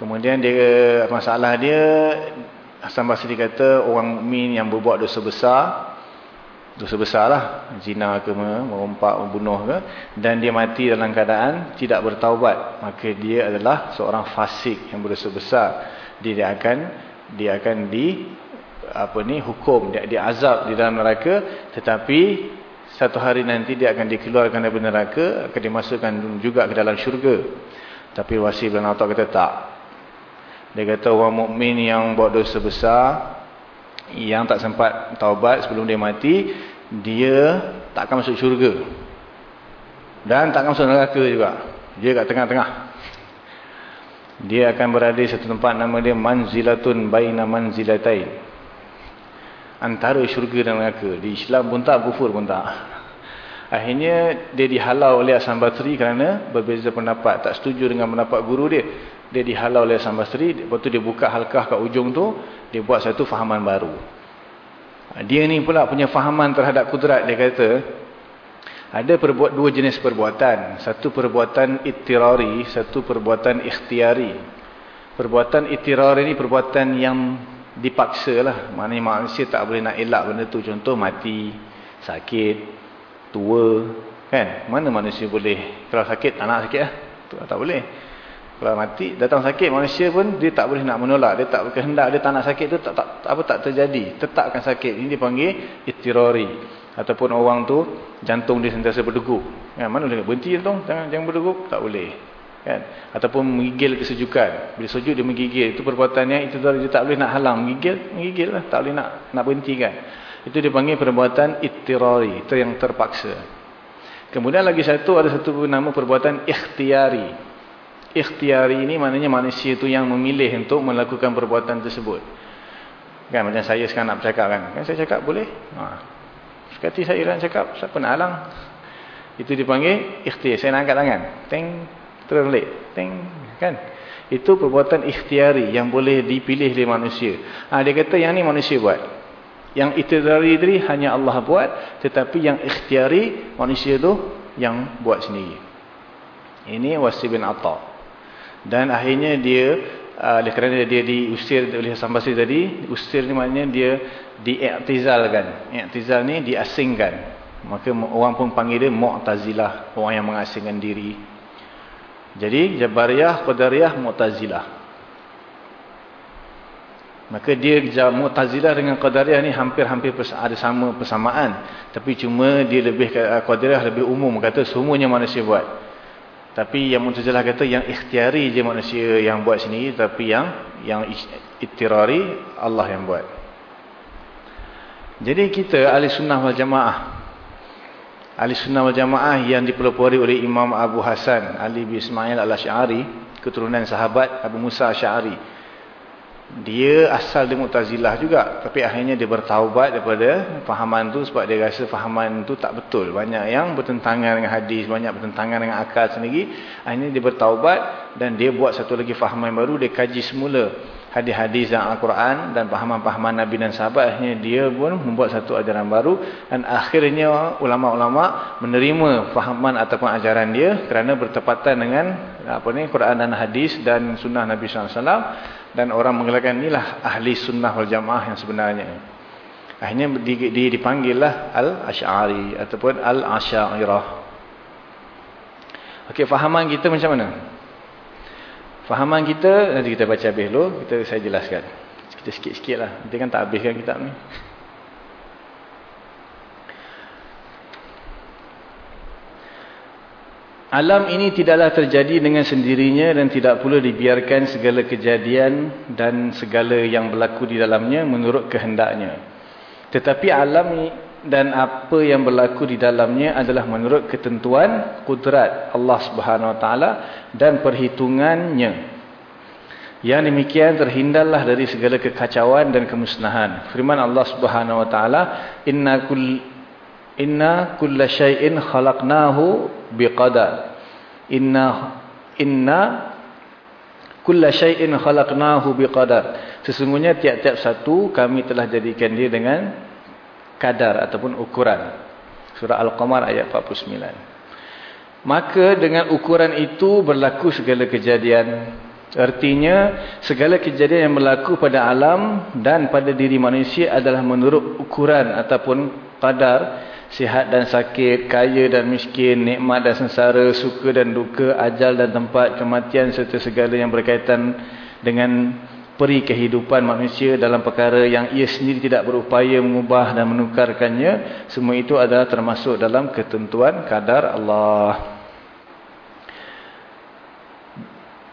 Kemudian dia masalah dia Hasan Basri kata orang mukmin yang berbuat dosa besar dosa besar lah. Zina ke merompak membunuh ke. Dan dia mati dalam keadaan tidak bertaubat. Maka dia adalah seorang fasik yang berdosa besar. Dia, akan dia akan di apa ni hukum. Dia, dia azab di dalam neraka. Tetapi satu hari nanti dia akan dikeluarkan dari neraka akan dimasukkan juga ke dalam syurga. Tapi wasi bin Atta kata tak. Dia kata orang mukmin yang buat dosa besar yang tak sempat taubat sebelum dia mati, dia tak akan masuk syurga. Dan tak akan masuk neraka juga. Dia kat tengah-tengah. Dia akan berada di satu tempat nama dia manzilatun baina manzilatain. Antara syurga dan neraka. Di Islam pun tak, kufur pun tak. Akhirnya dia dihalau oleh Hasan Basri kerana berbeza pendapat. Tak setuju dengan pendapat guru dia dia dihalau oleh Hasan Basri, lepas tu dia buka halkah kat ujung tu, dia buat satu fahaman baru. Ha, dia ni pula punya fahaman terhadap kudrat, dia kata, ada perbuat dua jenis perbuatan. Satu perbuatan itirari, satu perbuatan ikhtiari. Perbuatan itirari ni perbuatan yang dipaksa lah. Maknanya manusia tak boleh nak elak benda tu. Contoh mati, sakit, tua. kan? Mana manusia boleh? Kalau sakit, anak sakit lah. Tak boleh. Kalau mati, datang sakit, manusia pun dia tak boleh nak menolak. Dia tak berkehendak, dia tak nak sakit tu tak, tak, apa tak terjadi. Tetapkan sakit. Ini dipanggil itirori. Ataupun orang tu, jantung dia sentiasa berdegup. Kan? Mana boleh? Berhenti jantung, jangan, jangan berdegup. Tak boleh. Kan? Ataupun menggigil kesejukan. Bila sejuk dia menggigil. Itu perbuatannya, itu dia tak boleh nak halang. Menggigil, menggigil lah. Tak boleh nak nak berhentikan. Itu dipanggil perbuatan itirori. Itu yang terpaksa. Kemudian lagi satu, ada satu nama perbuatan ikhtiari ikhtiari ini maknanya manusia itu yang memilih untuk melakukan perbuatan tersebut. Kan macam saya sekarang nak bercakap kan. Kan saya cakap boleh? Ha. Sekati saya kan cakap, siapa nak halang? Itu dipanggil ikhtiar. Saya nak angkat tangan. Teng, terus balik. Teng, kan? Itu perbuatan ikhtiari yang boleh dipilih oleh manusia. Ha, dia kata yang ni manusia buat. Yang ikhtiari tadi hanya Allah buat. Tetapi yang ikhtiari manusia tu yang buat sendiri. Ini Wasi bin Atta. Dan akhirnya dia uh, oleh kerana dia diusir oleh Hasan Basri tadi, usir ni maknanya dia diiktizalkan. Iktizal ni diasingkan. Maka orang pun panggil dia Mu'tazilah, orang yang mengasingkan diri. Jadi Jabariyah, Qadariyah, Mu'tazilah. Maka dia Mu'tazilah dengan Qadariyah ni hampir-hampir ada sama persamaan. Tapi cuma dia lebih Qadariyah lebih umum kata semuanya manusia buat. Tapi yang Mu'tazilah kata yang ikhtiari je manusia yang buat sini tapi yang yang ittirari Allah yang buat. Jadi kita ahli sunnah wal jamaah ahli sunnah wal jamaah yang dipelopori oleh Imam Abu Hasan Ali bin Ismail al-Asy'ari keturunan sahabat Abu Musa Asy'ari dia asal dia Mu'tazilah juga tapi akhirnya dia bertaubat daripada fahaman tu sebab dia rasa fahaman tu tak betul. Banyak yang bertentangan dengan hadis banyak bertentangan dengan akal sendiri. Akhirnya dia bertaubat dan dia buat satu lagi fahaman baru dia kaji semula hadis-hadis dan Al-Quran dan pahaman-pahaman Nabi dan sahabat. Akhirnya dia pun membuat satu ajaran baru dan akhirnya ulama-ulama menerima fahaman ataupun ajaran dia kerana bertepatan dengan apa ni Quran dan hadis dan sunnah Nabi SAW dan orang menggelakkan inilah ahli sunnah wal jamaah yang sebenarnya. Akhirnya di, di, dipanggillah al-ash'ari ataupun al-ash'irah ok fahaman kita macam mana? Fahaman kita nanti kita baca habis dulu kita saya jelaskan. Kita sikit-sikit lah. Nanti kan tak habiskan kitab ni Alam ini tidaklah terjadi dengan sendirinya dan tidak pula dibiarkan segala kejadian dan segala yang berlaku di dalamnya menurut kehendaknya. Tetapi alam dan apa yang berlaku di dalamnya adalah menurut ketentuan kudrat Allah Subhanahu Wa Taala dan perhitungannya. Yang demikian terhindarlah dari segala kekacauan dan kemusnahan. Firman Allah Subhanahu Wa Taala, Inna kull Inna kulla syai'in khalaqnahu biqadar. Inna inna kulla syai'in khalaqnahu biqadar. Sesungguhnya tiap-tiap satu kami telah jadikan dia dengan kadar ataupun ukuran. Surah Al-Qamar ayat 49. Maka dengan ukuran itu berlaku segala kejadian. Artinya segala kejadian yang berlaku pada alam dan pada diri manusia adalah menurut ukuran ataupun kadar sihat dan sakit, kaya dan miskin, nikmat dan sengsara, suka dan duka, ajal dan tempat kematian serta segala yang berkaitan dengan peri kehidupan manusia dalam perkara yang ia sendiri tidak berupaya mengubah dan menukarkannya, semua itu adalah termasuk dalam ketentuan kadar Allah.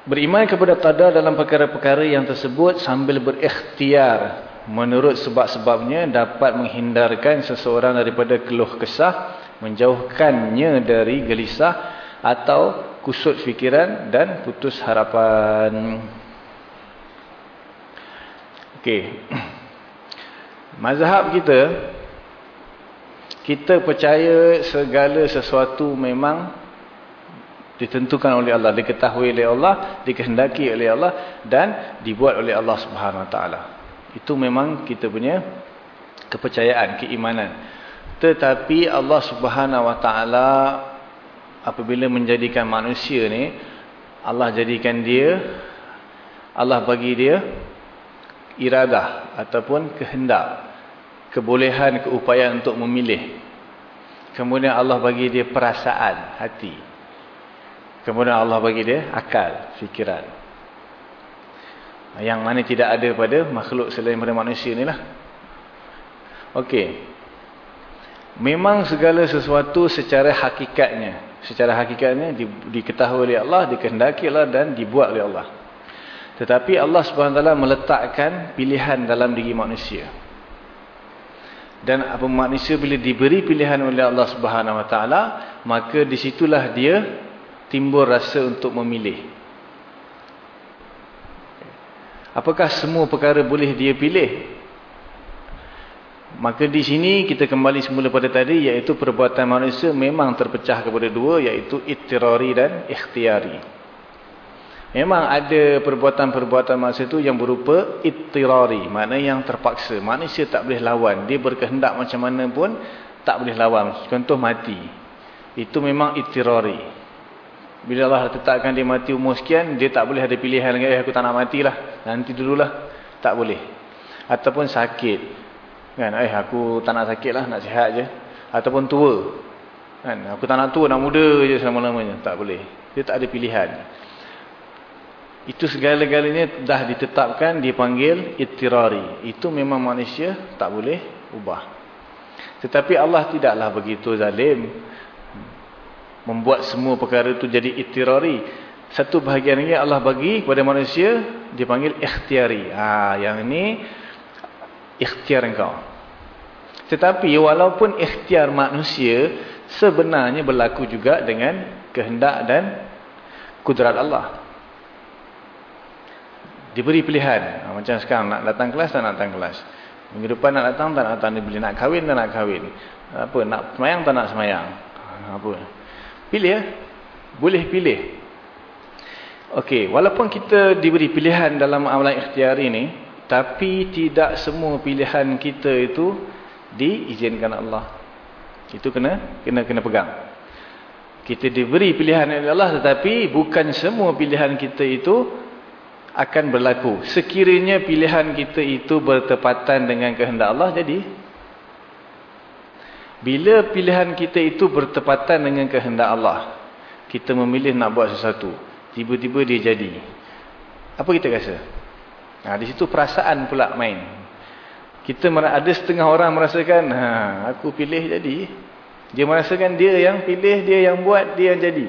Beriman kepada qadar dalam perkara-perkara yang tersebut sambil berikhtiar menurut sebab-sebabnya dapat menghindarkan seseorang daripada keluh kesah, menjauhkannya dari gelisah atau kusut fikiran dan putus harapan. Okey. *clears throat* Mazhab kita kita percaya segala sesuatu memang ditentukan oleh Allah, diketahui oleh Allah, dikehendaki oleh Allah dan dibuat oleh Allah Subhanahu Wa Taala. Itu memang kita punya kepercayaan, keimanan. Tetapi Allah Subhanahu Wa Taala apabila menjadikan manusia ni, Allah jadikan dia, Allah bagi dia iradah ataupun kehendak, kebolehan, keupayaan untuk memilih. Kemudian Allah bagi dia perasaan, hati. Kemudian Allah bagi dia akal, fikiran. Yang mana tidak ada pada makhluk selain pada manusia ni lah. Okey. Memang segala sesuatu secara hakikatnya. Secara hakikatnya di, diketahui oleh Allah, dikehendaki Allah dan dibuat oleh Allah. Tetapi Allah SWT meletakkan pilihan dalam diri manusia. Dan apa manusia bila diberi pilihan oleh Allah SWT, maka disitulah dia timbul rasa untuk memilih. Apakah semua perkara boleh dia pilih? Maka di sini kita kembali semula pada tadi iaitu perbuatan manusia memang terpecah kepada dua iaitu ittirari dan ikhtiari. Memang ada perbuatan-perbuatan manusia itu yang berupa ittirari, makna yang terpaksa. Manusia tak boleh lawan, dia berkehendak macam mana pun tak boleh lawan. Contoh mati. Itu memang ittirari. Bila Allah tetapkan dia mati umur sekian, dia tak boleh ada pilihan lagi, eh, aku tak nak matilah. Nanti dululah. Tak boleh. Ataupun sakit. Kan, eh aku tak nak sakit lah, nak sihat je. Ataupun tua. Kan, aku tak nak tua, nak muda je selama-lamanya. Tak boleh. Dia tak ada pilihan. Itu segala-galanya dah ditetapkan, dipanggil itirari. Itu memang manusia tak boleh ubah. Tetapi Allah tidaklah begitu zalim membuat semua perkara itu jadi itirari. Satu bahagian lagi Allah bagi kepada manusia dipanggil ikhtiari. Ha, yang ini ikhtiar engkau. Tetapi walaupun ikhtiar manusia sebenarnya berlaku juga dengan kehendak dan kudrat Allah. Diberi pilihan. Ha, macam sekarang nak datang kelas tak nak datang kelas. Minggu depan nak datang tak nak datang. Nak kahwin tak nak kahwin. Apa, nak semayang tak nak semayang. Ha, apa. Pilih ya. Boleh pilih. Okey, walaupun kita diberi pilihan dalam amalan ikhtiar ini, tapi tidak semua pilihan kita itu diizinkan Allah. Itu kena kena kena pegang. Kita diberi pilihan oleh Allah tetapi bukan semua pilihan kita itu akan berlaku. Sekiranya pilihan kita itu bertepatan dengan kehendak Allah jadi bila pilihan kita itu bertepatan dengan kehendak Allah, kita memilih nak buat sesuatu, tiba-tiba dia jadi. Apa kita rasa? Nah, di situ perasaan pula main. Kita ada setengah orang merasakan, ha, aku pilih jadi. Dia merasakan dia yang pilih, dia yang buat, dia yang jadi.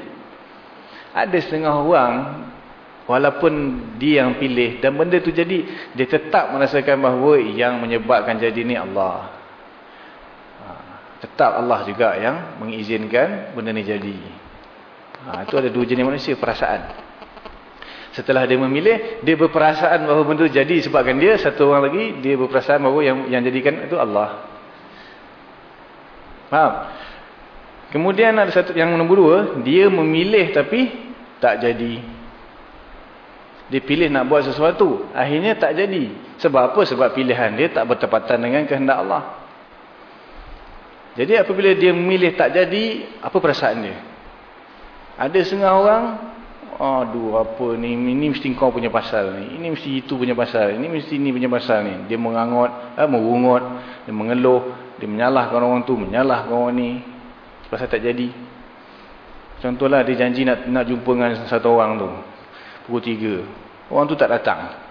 Ada setengah orang, walaupun dia yang pilih dan benda tu jadi, dia tetap merasakan bahawa yang menyebabkan jadi ni Allah. Tetap Allah juga yang mengizinkan benda ni jadi. Ha, itu ada dua jenis manusia, perasaan. Setelah dia memilih, dia berperasaan bahawa benda jadi sebabkan dia. Satu orang lagi, dia berperasaan bahawa yang yang jadikan itu Allah. Faham? Kemudian ada satu yang nombor dua, dia memilih tapi tak jadi. Dia pilih nak buat sesuatu, akhirnya tak jadi. Sebab apa? Sebab pilihan dia tak bertepatan dengan kehendak Allah. Jadi apabila dia memilih tak jadi, apa perasaan dia? Ada setengah orang, Aduh apa ni? Ini mesti kau punya pasal ni. Ini mesti itu punya pasal Ini mesti ini punya pasal ni. Dia mengangot eh, Merungut Dia mengeluh Dia menyalahkan orang tu Menyalahkan orang ni. Pasal tak jadi. Contohlah dia janji nak nak jumpa dengan satu orang tu Pukul tiga. Orang tu tak datang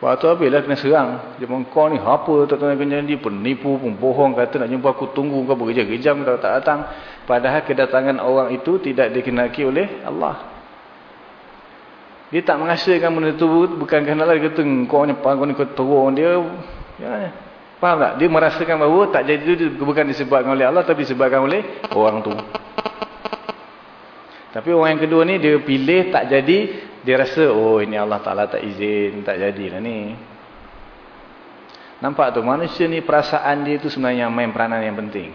Lepas tu habislah kena serang Dia kau ni apa tak tahu kena janji Penipu pun bohong Kata nak jumpa aku tunggu kau berkejam-kejam Tak datang Padahal kedatangan orang itu Tidak dikenaki oleh Allah dia tak merasakan benda tu bukan kerana Allah dia kata kau ni kau ni kau teruk dia. Ya, faham tak? Dia merasakan bahawa tak jadi itu bukan disebabkan oleh Allah tapi disebabkan oleh orang tu. Tapi orang yang kedua ni dia pilih tak jadi dia rasa oh ini Allah Taala tak izin tak jadilah ni. Nampak tu manusia ni perasaan dia tu sebenarnya main peranan yang penting.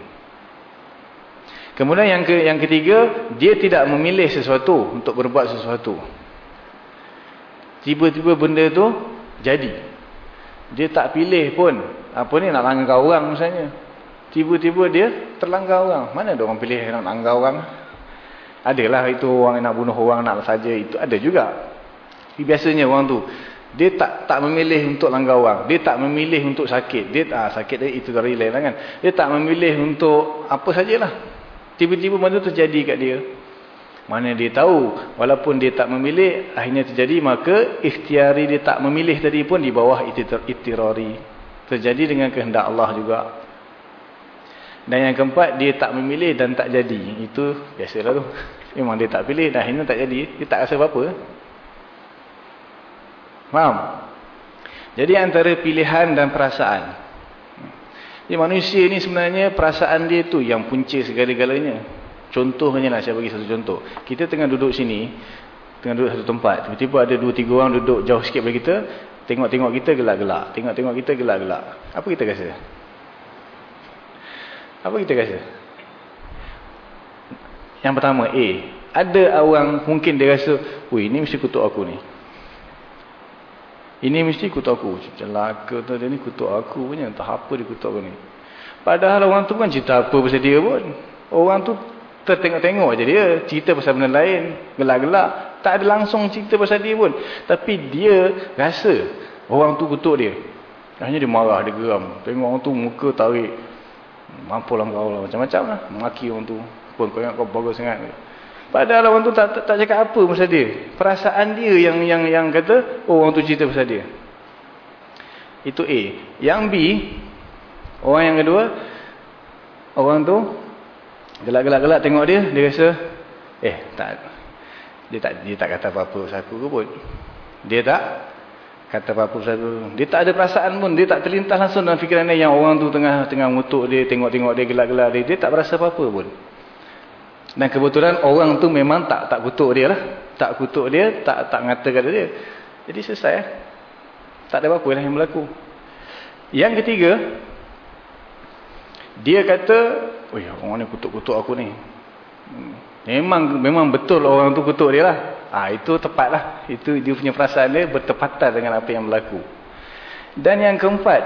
Kemudian yang ke yang ketiga dia tidak memilih sesuatu untuk berbuat sesuatu. Tiba-tiba benda tu jadi. Dia tak pilih pun. Apa ni nak langgar orang misalnya. Tiba-tiba dia terlanggar orang. Mana ada orang pilih nak langgar orang? Adalah itu orang nak bunuh orang nak saja itu ada juga. Biasanya orang tu dia tak tak memilih untuk langgar orang. Dia tak memilih untuk sakit. Dia ah sakit itu dari lain kan. Dia tak memilih untuk apa sajalah. Tiba-tiba benda tu terjadi kat dia. Mana dia tahu walaupun dia tak memilih akhirnya terjadi maka ikhtiari dia tak memilih tadi pun di bawah itirari. Terjadi dengan kehendak Allah juga. Dan yang keempat dia tak memilih dan tak jadi. Itu biasalah tu. Memang dia tak pilih dan akhirnya tak jadi. Dia tak rasa apa-apa. Faham? Jadi antara pilihan dan perasaan. Jadi manusia ni sebenarnya perasaan dia tu yang punca segala-galanya. Contohnya lah saya bagi satu contoh. Kita tengah duduk sini, tengah duduk satu tempat. Tiba-tiba ada dua tiga orang duduk jauh sikit dari kita. Tengok-tengok kita gelak-gelak. Tengok-tengok kita gelak-gelak. Apa kita rasa? Apa kita rasa? Yang pertama, A. Ada orang mungkin dia rasa, Wih, ini mesti kutuk aku ni. Ini mesti kutuk aku. Celaka tu dia ni kutuk aku punya. Entah apa dia kutuk aku ni. Padahal orang tu kan cerita apa pasal dia pun. Orang tu tertengok-tengok je dia cerita pasal benda lain gelak-gelak tak ada langsung cerita pasal dia pun tapi dia rasa orang tu kutuk dia hanya dia marah dia geram tengok orang tu muka tarik mampulah kau lah macam-macam lah. Maki orang tu. Pun kau ingat kau bagus sangat. Padahal orang tu tak, tak, tak cakap apa pasal dia. Perasaan dia yang yang yang kata oh orang tu cerita pasal dia. Itu A. Yang B orang yang kedua orang tu Gelak-gelak-gelak tengok dia, dia rasa eh tak dia tak dia tak kata apa-apa pasal aku pun. Dia tak kata apa-apa pasal aku. Dia tak ada perasaan pun, dia tak terlintas langsung dalam fikiran dia yang orang tu tengah tengah ngutuk dia, tengok-tengok dia gelak-gelak dia, dia tak berasa apa-apa pun. Dan kebetulan orang tu memang tak tak kutuk dia lah. Tak kutuk dia, tak tak ngata kata dia. Jadi selesai. Eh? Tak ada apa-apa lah yang berlaku. Yang ketiga, dia kata, oh ya, orang ni kutuk-kutuk aku ni. Memang memang betul orang tu kutuk dia lah. Ha, itu tepat lah. Itu dia punya perasaan dia bertepatan dengan apa yang berlaku. Dan yang keempat,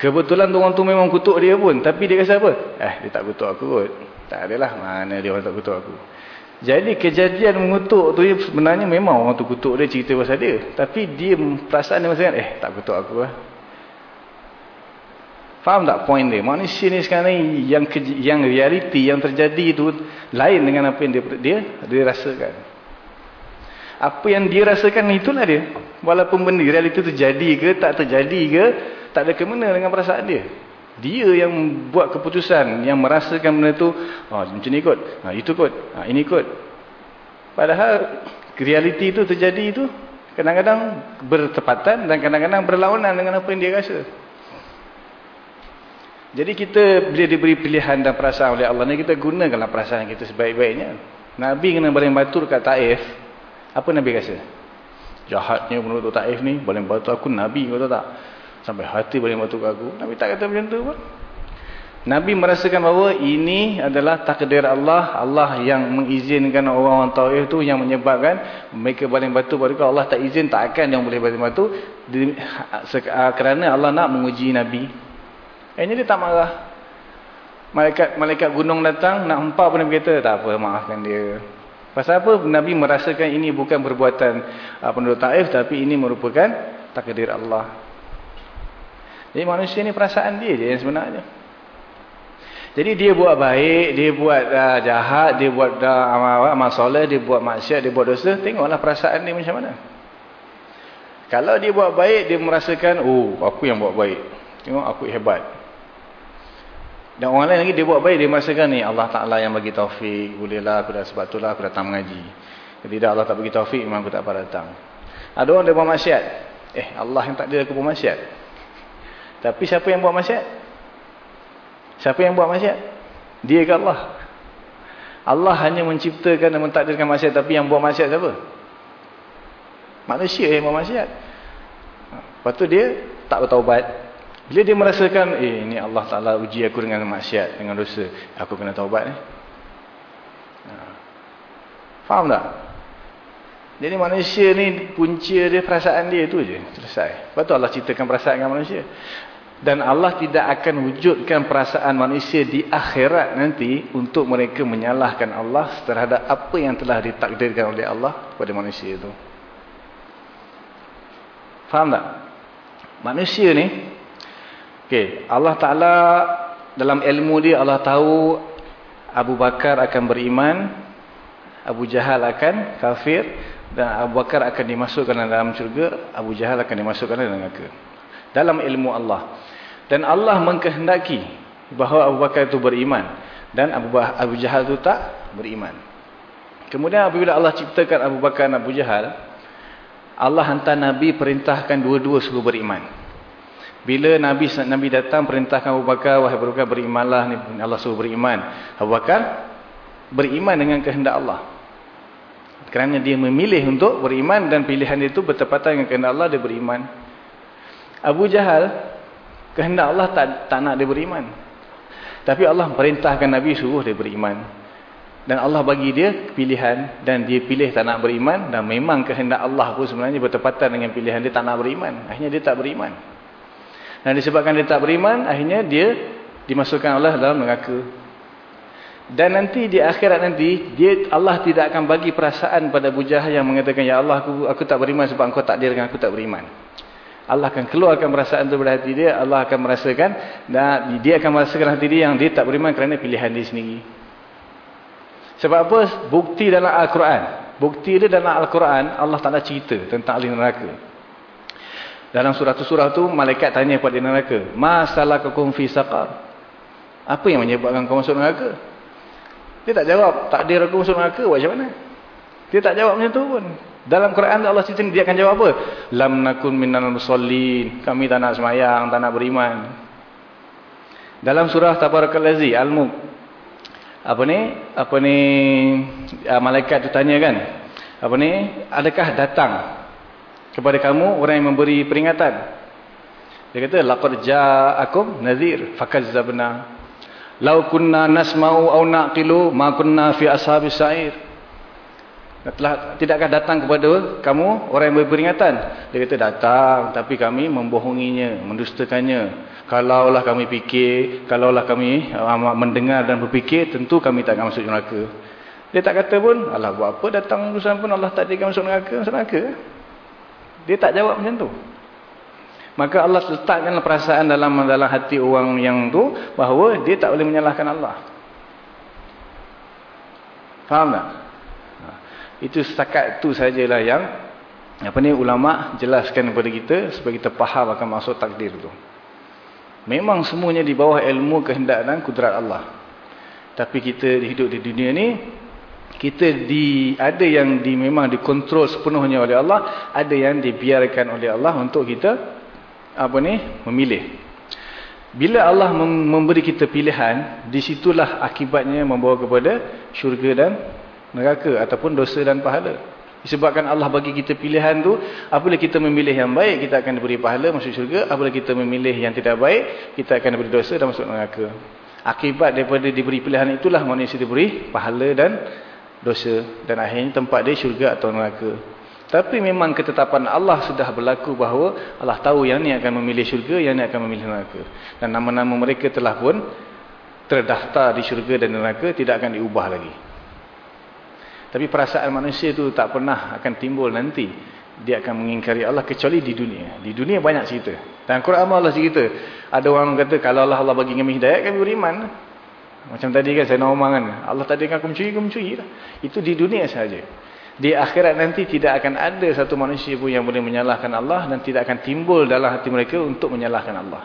kebetulan orang tu memang kutuk dia pun. Tapi dia kata apa? Eh, dia tak kutuk aku kot. Tak adalah mana dia orang tak kutuk aku. Jadi kejadian mengutuk tu sebenarnya memang orang tu kutuk dia cerita pasal dia. Tapi dia perasaan dia masih eh tak kutuk aku lah. Faham tak point dia? Manusia ni sekarang ni yang yang realiti yang terjadi tu lain dengan apa yang dia dia, dia rasakan. Apa yang dia rasakan itulah dia. Walaupun benda realiti tu jadi ke tak terjadi ke tak ada kemana dengan perasaan dia. Dia yang buat keputusan, yang merasakan benda tu, oh, macam ni kot, ha, itu kot, ha, ini kot. Padahal realiti itu terjadi itu kadang-kadang bertepatan dan kadang-kadang berlawanan dengan apa yang dia rasa. Jadi kita bila diberi pilihan dan perasaan oleh Allah ni kita gunakanlah perasaan kita sebaik-baiknya. Nabi kena baling batu dekat Taif. Apa Nabi rasa? Jahatnya menurut Taif ni baling batu aku Nabi kau tahu tak? Sampai hati boleh batu aku. Nabi tak kata macam tu pun. Nabi merasakan bahawa ini adalah takdir Allah. Allah yang mengizinkan orang-orang Taif tu yang menyebabkan mereka baling batu. Kalau Allah tak izin tak akan yang boleh baling batu. Kerana Allah nak menguji Nabi. Akhirnya dia tak marah. Malaikat malaikat gunung datang nak hempar pun Nabi kata tak apa maafkan dia. Pasal apa? Nabi merasakan ini bukan perbuatan penduduk Taif tapi ini merupakan takdir Allah. Jadi manusia ni perasaan dia je yang sebenarnya. Jadi dia buat baik, dia buat uh, jahat, dia buat uh, amal, amal soleh, dia buat maksiat, dia buat dosa. Tengoklah perasaan dia macam mana. Kalau dia buat baik, dia merasakan, oh aku yang buat baik. Tengok aku hebat. Dan orang lain lagi dia buat baik, dia merasakan ni Allah Ta'ala yang bagi taufik. Bolehlah aku dah sebab itulah aku datang mengaji. Jadi tidak Allah tak bagi taufik, memang aku tak dapat datang. Ada orang dia buat maksiat. Eh Allah yang tak dia aku buat maksiat. Tapi siapa yang buat maksiat? Siapa yang buat maksiat? Dia ke Allah? Allah hanya menciptakan dan mentakdirkan maksiat. Tapi yang buat maksiat siapa? Manusia yang buat maksiat. Lepas tu dia tak bertaubat. Bila dia merasakan, eh ini Allah Ta'ala uji aku dengan maksiat, dengan dosa. Aku kena taubat ni. Faham tak? Jadi manusia ni punca dia perasaan dia tu je. Selesai. Lepas tu Allah ciptakan perasaan dengan manusia. Dan Allah tidak akan wujudkan perasaan manusia di akhirat nanti untuk mereka menyalahkan Allah terhadap apa yang telah ditakdirkan oleh Allah kepada manusia itu. Faham tak? Manusia ni, okay, Allah Ta'ala dalam ilmu dia Allah tahu Abu Bakar akan beriman, Abu Jahal akan kafir dan Abu Bakar akan dimasukkan dalam syurga, Abu Jahal akan dimasukkan dalam neraka. Dalam ilmu Allah. Dan Allah mengkehendaki bahawa Abu Bakar itu beriman. Dan Abu, Abu Jahal itu tak beriman. Kemudian apabila Allah ciptakan Abu Bakar dan Abu Jahal. Allah hantar Nabi perintahkan dua-dua suruh beriman. Bila Nabi Nabi datang perintahkan Abu Bakar. Wahai Abu Bakar berimanlah. Allah suruh beriman. Abu Bakar beriman dengan kehendak Allah. Kerana dia memilih untuk beriman. Dan pilihan itu bertepatan dengan kehendak Allah. Dia beriman. Abu Jahal Kehendak Allah tak, tak nak dia beriman. Tapi Allah perintahkan Nabi suruh dia beriman. Dan Allah bagi dia pilihan. Dan dia pilih tak nak beriman. Dan memang kehendak Allah pun sebenarnya bertepatan dengan pilihan dia tak nak beriman. Akhirnya dia tak beriman. Dan disebabkan dia tak beriman. Akhirnya dia dimasukkan Allah dalam neraka. Dan nanti di akhirat nanti. dia Allah tidak akan bagi perasaan pada bujah yang mengatakan. Ya Allah aku, aku tak beriman sebab engkau takdirkan aku tak beriman. Allah akan keluarkan perasaan itu dari hati dia. Allah akan merasakan. Dan dia akan merasakan hati dia yang dia tak beriman kerana pilihan dia sendiri. Sebab apa? Bukti dalam Al-Quran. Bukti dia dalam Al-Quran. Allah tak ada cerita tentang ahli neraka. Dalam surah-surah tu malaikat tanya kepada neraka. Masalah kekum fi saqar. Apa yang menyebabkan kau masuk neraka? Dia tak jawab. Takdir aku masuk neraka. Macam mana? Dia tak jawab macam tu pun. Dalam Quran Allah cerita dia akan jawab apa? Lam nakun minal musallin. Kami tak nak semayang, tak nak beriman. Dalam surah Tabarakallazi Al-Mulk apa ni apa ni uh, malaikat tu tanya kan apa ni adakah datang kepada kamu orang yang memberi peringatan. Dia kata laqad ja'akum nadhir fakazzabna. Law kunna nasma'u aw naqilu ma kunna fi ashabis sa'ir. Telah tidakkah datang kepada kamu orang yang berperingatan dia kata datang tapi kami membohonginya mendustakannya. Kalaulah kami fikir kalaulah kami amat mendengar dan berfikir tentu kami tak akan masuk neraka. Dia tak kata pun Allah buat apa datang urusan pun Allah tak takkan masuk neraka. Masuk neraka dia tak jawab macam tu maka Allah letakkan perasaan dalam dalam hati orang yang tu bahawa dia tak boleh menyalahkan Allah faham tak itu setakat tu sajalah yang apa ni ulama jelaskan kepada kita supaya kita faham akan maksud takdir tu. Memang semuanya di bawah ilmu kehendak dan kudrat Allah. Tapi kita hidup di dunia ni kita di ada yang di memang dikontrol sepenuhnya oleh Allah, ada yang dibiarkan oleh Allah untuk kita apa ni memilih. Bila Allah memberi kita pilihan, disitulah akibatnya membawa kepada syurga dan neraka ataupun dosa dan pahala. Disebabkan Allah bagi kita pilihan tu, apabila kita memilih yang baik, kita akan diberi pahala masuk syurga. Apabila kita memilih yang tidak baik, kita akan diberi dosa dan masuk neraka. Akibat daripada diberi pilihan itulah manusia diberi pahala dan dosa. Dan akhirnya tempat dia syurga atau neraka. Tapi memang ketetapan Allah sudah berlaku bahawa Allah tahu yang ni akan memilih syurga, yang ni akan memilih neraka. Dan nama-nama mereka telah pun terdaftar di syurga dan neraka, tidak akan diubah lagi. Tapi perasaan manusia itu tak pernah akan timbul nanti. Dia akan mengingkari Allah kecuali di dunia. Di dunia banyak cerita. Dan Quran Allah cerita. Ada orang kata kalau Allah Allah bagi kami hidayat kami beriman. Macam tadi kan saya nak omong kan. Allah tadi kan aku mencuri, aku mencuri. Lah. Itu di dunia saja. Di akhirat nanti tidak akan ada satu manusia pun yang boleh menyalahkan Allah. Dan tidak akan timbul dalam hati mereka untuk menyalahkan Allah.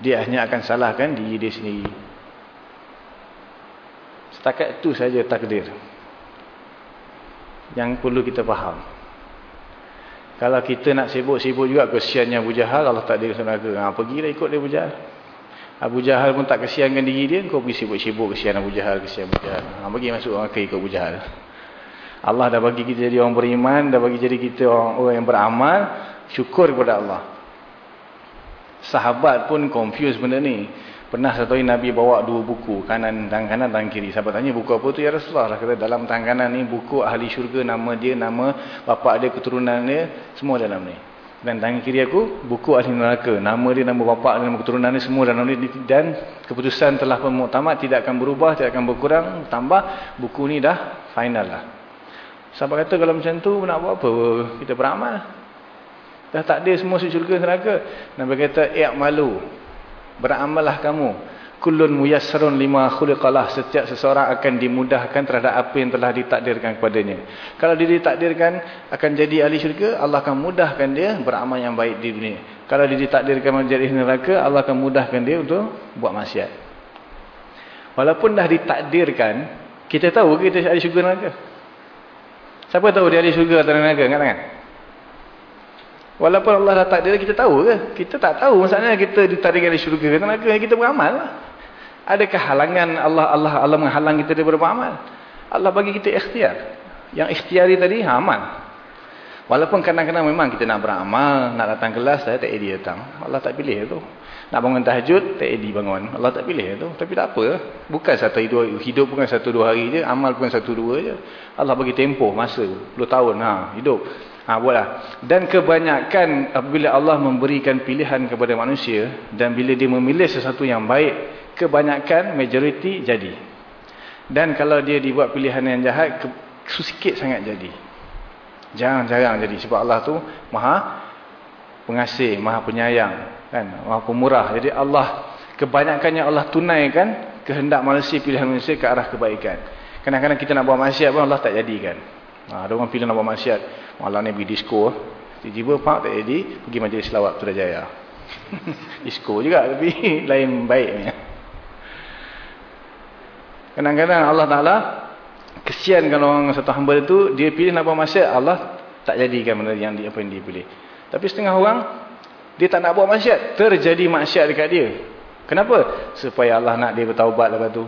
Dia hanya akan salahkan diri dia sendiri. Setakat itu saja takdir. Yang perlu kita faham. Kalau kita nak sibuk-sibuk juga kesiannya Abu Jahal, Allah tak ada neraka. Ha, pergilah ikut dia Abu Jahal. Abu Jahal pun tak kesiankan diri dia, kau pergi sibuk-sibuk kesian Abu Jahal, kesian Abu Jahal. Ha, pergi masuk orang ikut Abu Jahal. Allah dah bagi kita jadi orang beriman, dah bagi jadi kita orang, orang yang beramal, syukur kepada Allah. Sahabat pun confuse benda ni. Pernah satu hari Nabi bawa dua buku, kanan dan kanan dan kiri. Sahabat tanya buku apa tu ya Rasulullah? Kata dalam tangan kanan ni buku ahli syurga, nama dia, nama bapa dia, keturunan dia, semua dalam ni. Dan tangan kiri aku buku ahli neraka, nama dia, nama bapa dia, nama keturunan dia, semua dalam ni. Dan keputusan telah pemuktamad tidak akan berubah, tidak akan berkurang, tambah buku ni dah final lah. Sahabat kata kalau macam tu nak buat apa? Kita beramal. Dah tak ada semua syurga neraka. Nabi kata, "Ya malu." beramallah kamu kullun muyassarun lima khuliqalah. Setiap seseorang akan dimudahkan terhadap apa yang telah ditakdirkan kepadanya. Kalau dia ditakdirkan akan jadi ahli syurga Allah akan mudahkan dia beramal yang baik di dunia. Kalau dia ditakdirkan menjadi neraka Allah akan mudahkan dia untuk buat maksiat. Walaupun dah ditakdirkan kita tahu kita ahli syurga neraka? Siapa tahu dia ahli syurga atau neraka? Angkat tangan Walaupun Allah dah takdir kita tahu ke? Kita tak tahu maksudnya kita ditakdirkan di syurga ke neraka. Kita beramal. Lah. Adakah halangan Allah Allah Allah menghalang kita daripada beramal? Allah bagi kita ikhtiar. Yang ikhtiari tadi ha, aman. Walaupun kadang-kadang memang kita nak beramal, nak datang kelas, saya tak edi datang. Allah tak pilih itu. Nak bangun tahajud, tak edi bangun. Allah tak pilih itu. Tapi tak apa. Bukan satu dua hidup bukan satu dua hari je, amal bukan satu dua je. Allah bagi tempoh masa 10 tahun ha, hidup. Ha, buatlah. Dan kebanyakan apabila Allah memberikan pilihan kepada manusia dan bila dia memilih sesuatu yang baik, kebanyakan majoriti jadi. Dan kalau dia dibuat pilihan yang jahat, sedikit sangat jadi. Jarang-jarang jadi sebab Allah tu Maha pengasih, Maha penyayang, kan? Maha pemurah. Jadi Allah kebanyakannya Allah tunaikan kehendak manusia pilihan manusia ke arah kebaikan. Kadang-kadang kita nak buat maksiat pun Allah tak jadikan. Ha, ada orang pilih nak buat maksiat. Malam ni pergi disco. Tiba-tiba pak tak jadi. Pergi majlis selawat Putra Jaya. *laughs* disco juga tapi *laughs* lain baik. Kadang-kadang Allah Ta'ala kesian kalau orang satu hamba itu dia pilih nak buat maksiat Allah tak jadikan benda yang dia, apa yang dia pilih. Tapi setengah orang dia tak nak buat maksiat. Terjadi maksiat dekat dia. Kenapa? Supaya Allah nak dia bertaubat lepas tu.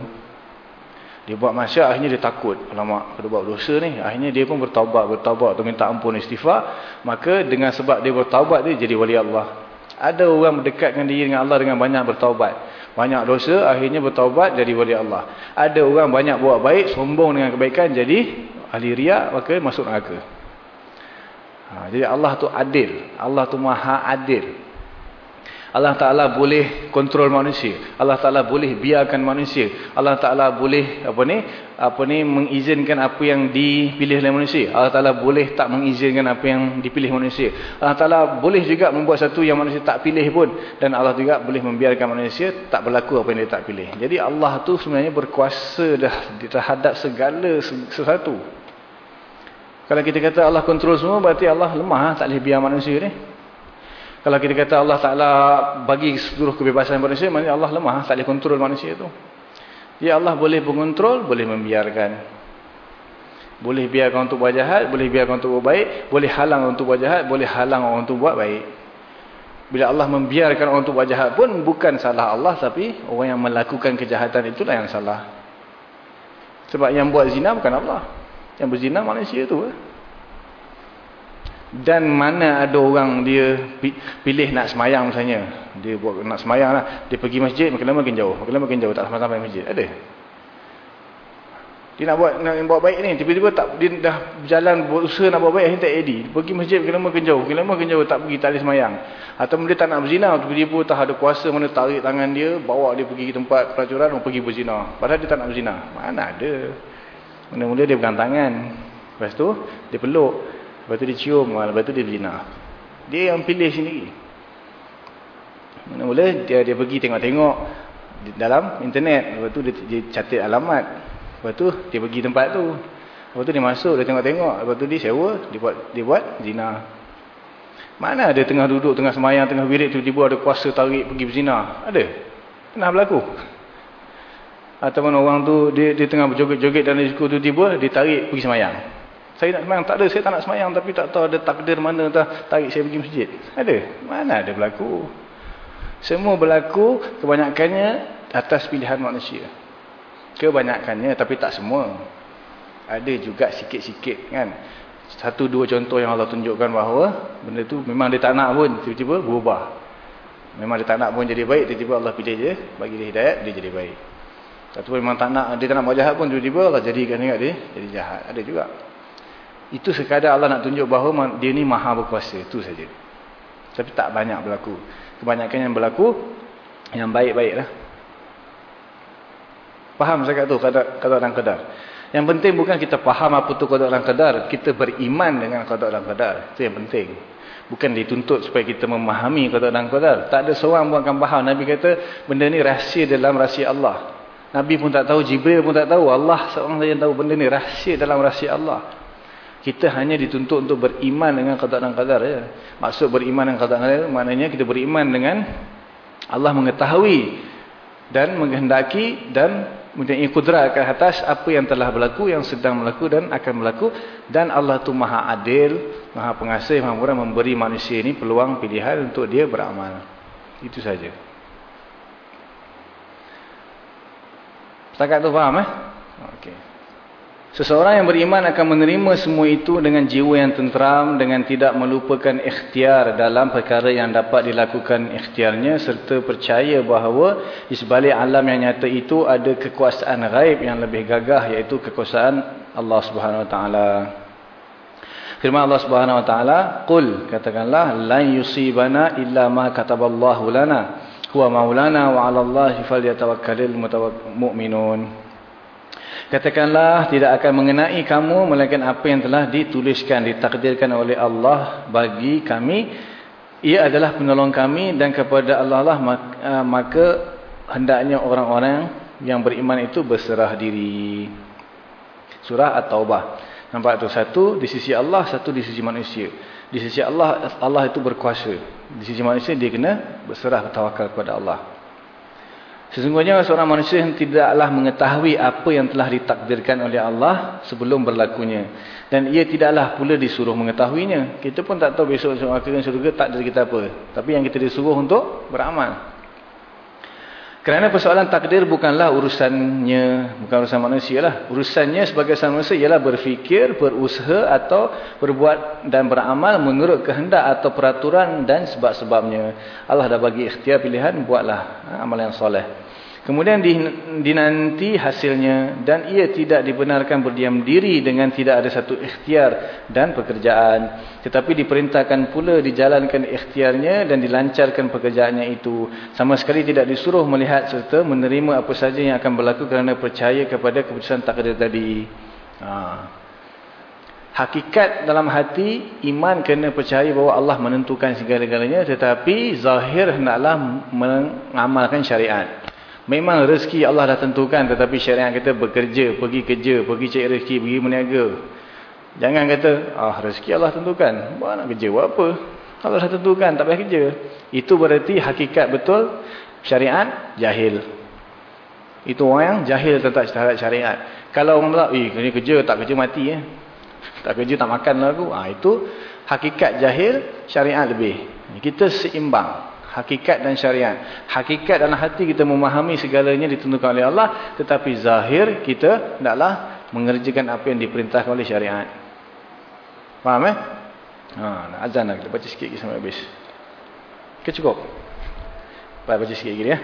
Dia buat maksiat akhirnya dia takut. Alamak, aku buat dosa ni. Akhirnya dia pun bertaubat, bertaubat atau minta ampun istighfar. Maka dengan sebab dia bertaubat dia jadi wali Allah. Ada orang mendekatkan diri dengan Allah dengan banyak bertaubat. Banyak dosa akhirnya bertaubat jadi wali Allah. Ada orang banyak buat baik, sombong dengan kebaikan jadi ahli riak maka masuk neraka. Ha, jadi Allah tu adil. Allah tu maha adil. Allah Ta'ala boleh kontrol manusia. Allah Ta'ala boleh biarkan manusia. Allah Ta'ala boleh apa ni apa ni mengizinkan apa yang dipilih oleh manusia. Allah Ta'ala boleh tak mengizinkan apa yang dipilih manusia. Allah Ta'ala boleh juga membuat satu yang manusia tak pilih pun. Dan Allah juga boleh membiarkan manusia tak berlaku apa yang dia tak pilih. Jadi Allah tu sebenarnya berkuasa dah terhadap segala sesuatu. Kalau kita kata Allah kontrol semua berarti Allah lemah tak boleh biar manusia ni. Kalau kita kata Allah Ta'ala bagi seluruh kebebasan manusia, maknanya Allah lemah, tak boleh kontrol manusia itu. Ya Allah boleh mengontrol, boleh membiarkan. Boleh biarkan untuk buat jahat, boleh biarkan untuk buat baik, boleh halang untuk buat jahat, boleh halang orang untuk buat baik. Bila Allah membiarkan orang untuk buat jahat pun bukan salah Allah, tapi orang yang melakukan kejahatan itulah yang salah. Sebab yang buat zina bukan Allah. Yang berzina manusia itu. Eh? Dan mana ada orang dia pilih nak semayang misalnya. Dia buat nak semayang lah. Dia pergi masjid makin lama makin jauh. Makin lama makin jauh tak sampai-sampai masjid. Ada. Dia nak buat nak buat baik ni. Tiba-tiba tak dia dah berjalan berusaha nak buat baik akhirnya tak edi pergi masjid makin lama makin jauh. Makin lama makin jauh tak pergi tak boleh semayang. Atau dia tak nak berzina tiba-tiba tak ada kuasa mana tarik tangan dia bawa dia pergi ke tempat pelacuran pergi berzina. Padahal dia tak nak berzina. Mana ada. Mula-mula dia pegang tangan. Lepas tu dia peluk Lepas tu dia cium, lepas tu dia berzina. Dia yang pilih sendiri. Mula-mula dia dia pergi tengok-tengok dalam internet. Lepas tu dia, dia catat alamat. Lepas tu dia pergi tempat tu. Lepas tu dia masuk, dia tengok-tengok. Lepas tu dia sewa, dia buat dia buat zina. Mana ada tengah duduk, tengah semayang, tengah wirid, tiba-tiba ada kuasa tarik pergi berzina? Ada? Pernah berlaku? Ataupun orang tu, dia, dia tengah berjoget-joget dalam diskur tu, tiba dia tarik pergi semayang. Saya nak semayang. Tak ada. Saya tak nak semayang. Tapi tak tahu ada takdir mana tak tarik saya pergi masjid. Ada. Mana ada berlaku. Semua berlaku kebanyakannya atas pilihan manusia. Kebanyakannya. Tapi tak semua. Ada juga sikit-sikit kan. Satu dua contoh yang Allah tunjukkan bahawa benda tu memang dia tak nak pun. Tiba-tiba berubah. Memang dia tak nak pun jadi baik. Tiba-tiba Allah pilih je. Bagi dia hidayat. Dia jadi baik. Satu memang tak nak. Dia tak nak buat jahat pun. Tiba-tiba Allah jadikan dia jadi jahat. Ada juga. Itu sekadar Allah nak tunjuk bahawa dia ni maha berkuasa. Itu saja. Tapi tak banyak berlaku. Kebanyakan yang berlaku, yang baik-baik lah. Faham kata tu, kata dan kadar. Yang penting bukan kita faham apa tu kata dan kadar. Kita beriman dengan kata dan kadar. Itu yang penting. Bukan dituntut supaya kita memahami kata dan kadar. Tak ada seorang pun akan faham. Nabi kata, benda ni rahsia dalam rahsia Allah. Nabi pun tak tahu, Jibril pun tak tahu. Allah seorang saja yang tahu benda ni rahsia dalam rahsia Allah. Kita hanya dituntut untuk beriman dengan qada dan qadar ya. Maksud beriman dengan qada dan qadar maknanya kita beriman dengan Allah mengetahui dan menghendaki dan mempunyai kudrat ke atas apa yang telah berlaku, yang sedang berlaku dan akan berlaku dan Allah tu Maha Adil, Maha Pengasih, Maha Murah memberi manusia ini peluang pilihan untuk dia beramal. Itu saja. Setakat tu faham eh? Okey. Seseorang yang beriman akan menerima semua itu dengan jiwa yang tenteram, dengan tidak melupakan ikhtiar dalam perkara yang dapat dilakukan ikhtiarnya, serta percaya bahawa di sebalik alam yang nyata itu ada kekuasaan gaib yang lebih gagah, iaitu kekuasaan Allah Subhanahu Wa Taala. Firman Allah Subhanahu Wa Taala, "Qul katakanlah, lan yusibana illa ma kataballahu lana, huwa maulana wa 'ala Allahi falyatawakkalul mu'minun." Katakanlah tidak akan mengenai kamu melainkan apa yang telah dituliskan, ditakdirkan oleh Allah bagi kami. Ia adalah penolong kami dan kepada Allah lah maka hendaknya orang-orang yang beriman itu berserah diri. Surah At-Taubah. Nampak tu satu di sisi Allah, satu di sisi manusia. Di sisi Allah, Allah itu berkuasa. Di sisi manusia dia kena berserah bertawakal kepada Allah. Sesungguhnya seorang manusia yang tidaklah mengetahui apa yang telah ditakdirkan oleh Allah sebelum berlakunya. Dan ia tidaklah pula disuruh mengetahuinya. Kita pun tak tahu besok akan surga tak dari kita apa. Tapi yang kita disuruh untuk beramal. Kerana persoalan takdir bukanlah urusannya, bukan urusan manusia lah. Urusannya sebagai manusia ialah berfikir, berusaha atau berbuat dan beramal menurut kehendak atau peraturan dan sebab-sebabnya. Allah dah bagi ikhtiar pilihan, buatlah ha, amal yang soleh. Kemudian dinanti hasilnya dan ia tidak dibenarkan berdiam diri dengan tidak ada satu ikhtiar dan pekerjaan. Tetapi diperintahkan pula dijalankan ikhtiarnya dan dilancarkan pekerjaannya itu. Sama sekali tidak disuruh melihat serta menerima apa saja yang akan berlaku kerana percaya kepada keputusan takdir tadi. Ha. Hakikat dalam hati, iman kena percaya bahawa Allah menentukan segala-galanya. Tetapi zahir hendaklah mengamalkan syariat. Memang rezeki Allah dah tentukan tetapi syariat kita bekerja, pergi kerja, pergi cari rezeki, pergi meniaga. Jangan kata, ah rezeki Allah tentukan. Buat nak kerja buat apa? Allah dah tentukan, tak payah kerja. Itu berarti hakikat betul syariat jahil. Itu orang yang jahil tentang syariat. Kalau orang bilang, eh ini kerja, tak kerja mati eh. Tak kerja tak makan lah aku. Ah itu hakikat jahil, syariat lebih. Kita seimbang hakikat dan syariat. Hakikat dalam hati kita memahami segalanya ditentukan oleh Allah, tetapi zahir kita hendaklah mengerjakan apa yang diperintahkan oleh syariat. Faham eh? Ha, nak azan dah kita baca sikit lagi sampai habis. Ke cukup? Baik baca sikit lagi ya.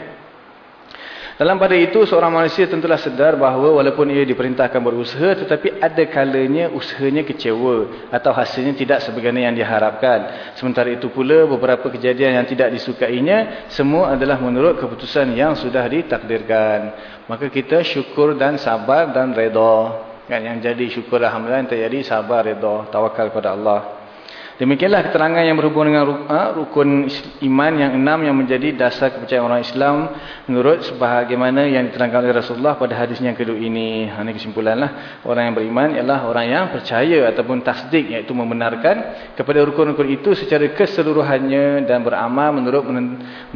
Dalam pada itu seorang manusia tentulah sedar bahawa walaupun ia diperintahkan berusaha tetapi ada kalanya usahanya kecewa atau hasilnya tidak sebagaimana yang diharapkan. Sementara itu pula beberapa kejadian yang tidak disukainya semua adalah menurut keputusan yang sudah ditakdirkan. Maka kita syukur dan sabar dan redha. Kan yang jadi syukur alhamdulillah yang terjadi sabar redha tawakal kepada Allah. Demikianlah keterangan yang berhubung dengan ha, rukun iman yang enam yang menjadi dasar kepercayaan orang Islam menurut sebagaimana yang diterangkan oleh Rasulullah pada hadis yang kedua ini. Ha, ini kesimpulanlah orang yang beriman ialah orang yang percaya ataupun tasdik iaitu membenarkan kepada rukun-rukun itu secara keseluruhannya dan beramal menurut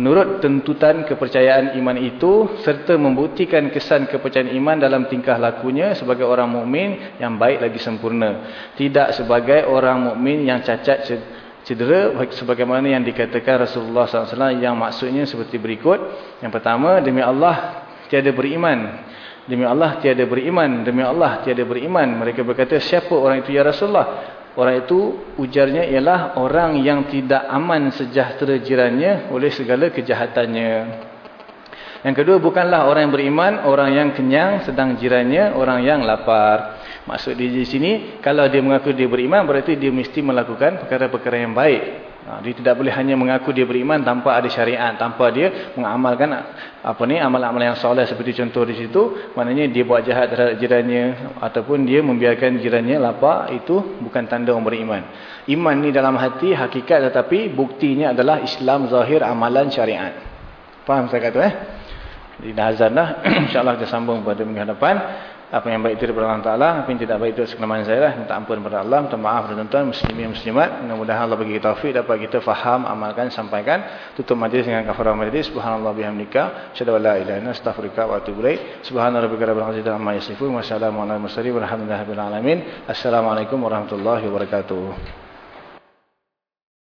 menurut tuntutan kepercayaan iman itu serta membuktikan kesan kepercayaan iman dalam tingkah lakunya sebagai orang mukmin yang baik lagi sempurna. Tidak sebagai orang mukmin yang cacat cacat cedera sebagaimana yang dikatakan Rasulullah SAW yang maksudnya seperti berikut. Yang pertama demi Allah tiada beriman. Demi Allah tiada beriman. Demi Allah tiada beriman. Mereka berkata siapa orang itu ya Rasulullah? Orang itu ujarnya ialah orang yang tidak aman sejahtera jirannya oleh segala kejahatannya. Yang kedua bukanlah orang yang beriman orang yang kenyang sedang jirannya orang yang lapar Maksud dia di sini, kalau dia mengaku dia beriman, berarti dia mesti melakukan perkara-perkara yang baik. Ha, dia tidak boleh hanya mengaku dia beriman tanpa ada syariat, tanpa dia mengamalkan apa ni amal-amal yang soleh seperti contoh di situ, maknanya dia buat jahat terhadap jirannya ataupun dia membiarkan jirannya lapar, itu bukan tanda orang beriman. Iman ni dalam hati hakikat tetapi buktinya adalah Islam zahir amalan syariat. Faham saya kata eh? Di azan dah. *clears throat* InsyaAllah kita sambung pada minggu hadapan apa yang baik itu daripada Allah Ta'ala apa yang tidak baik itu sekelemahan saya lah. Minta ampun kepada Allah minta maaf kepada tuan-tuan muslimin muslimat. Mudah-mudahan Allah bagi kita taufik dapat kita faham amalkan sampaikan. Tutup majlis dengan kafarah majlis. Subhanallah bihamdika. Syadu la illa astaghfiruka wa atubu ilaik. Subhana rabbika rabbil izzati amma yasifun. Wa salamun alal mursalin walhamdulillahi rabbil alamin. Assalamualaikum warahmatullahi wabarakatuh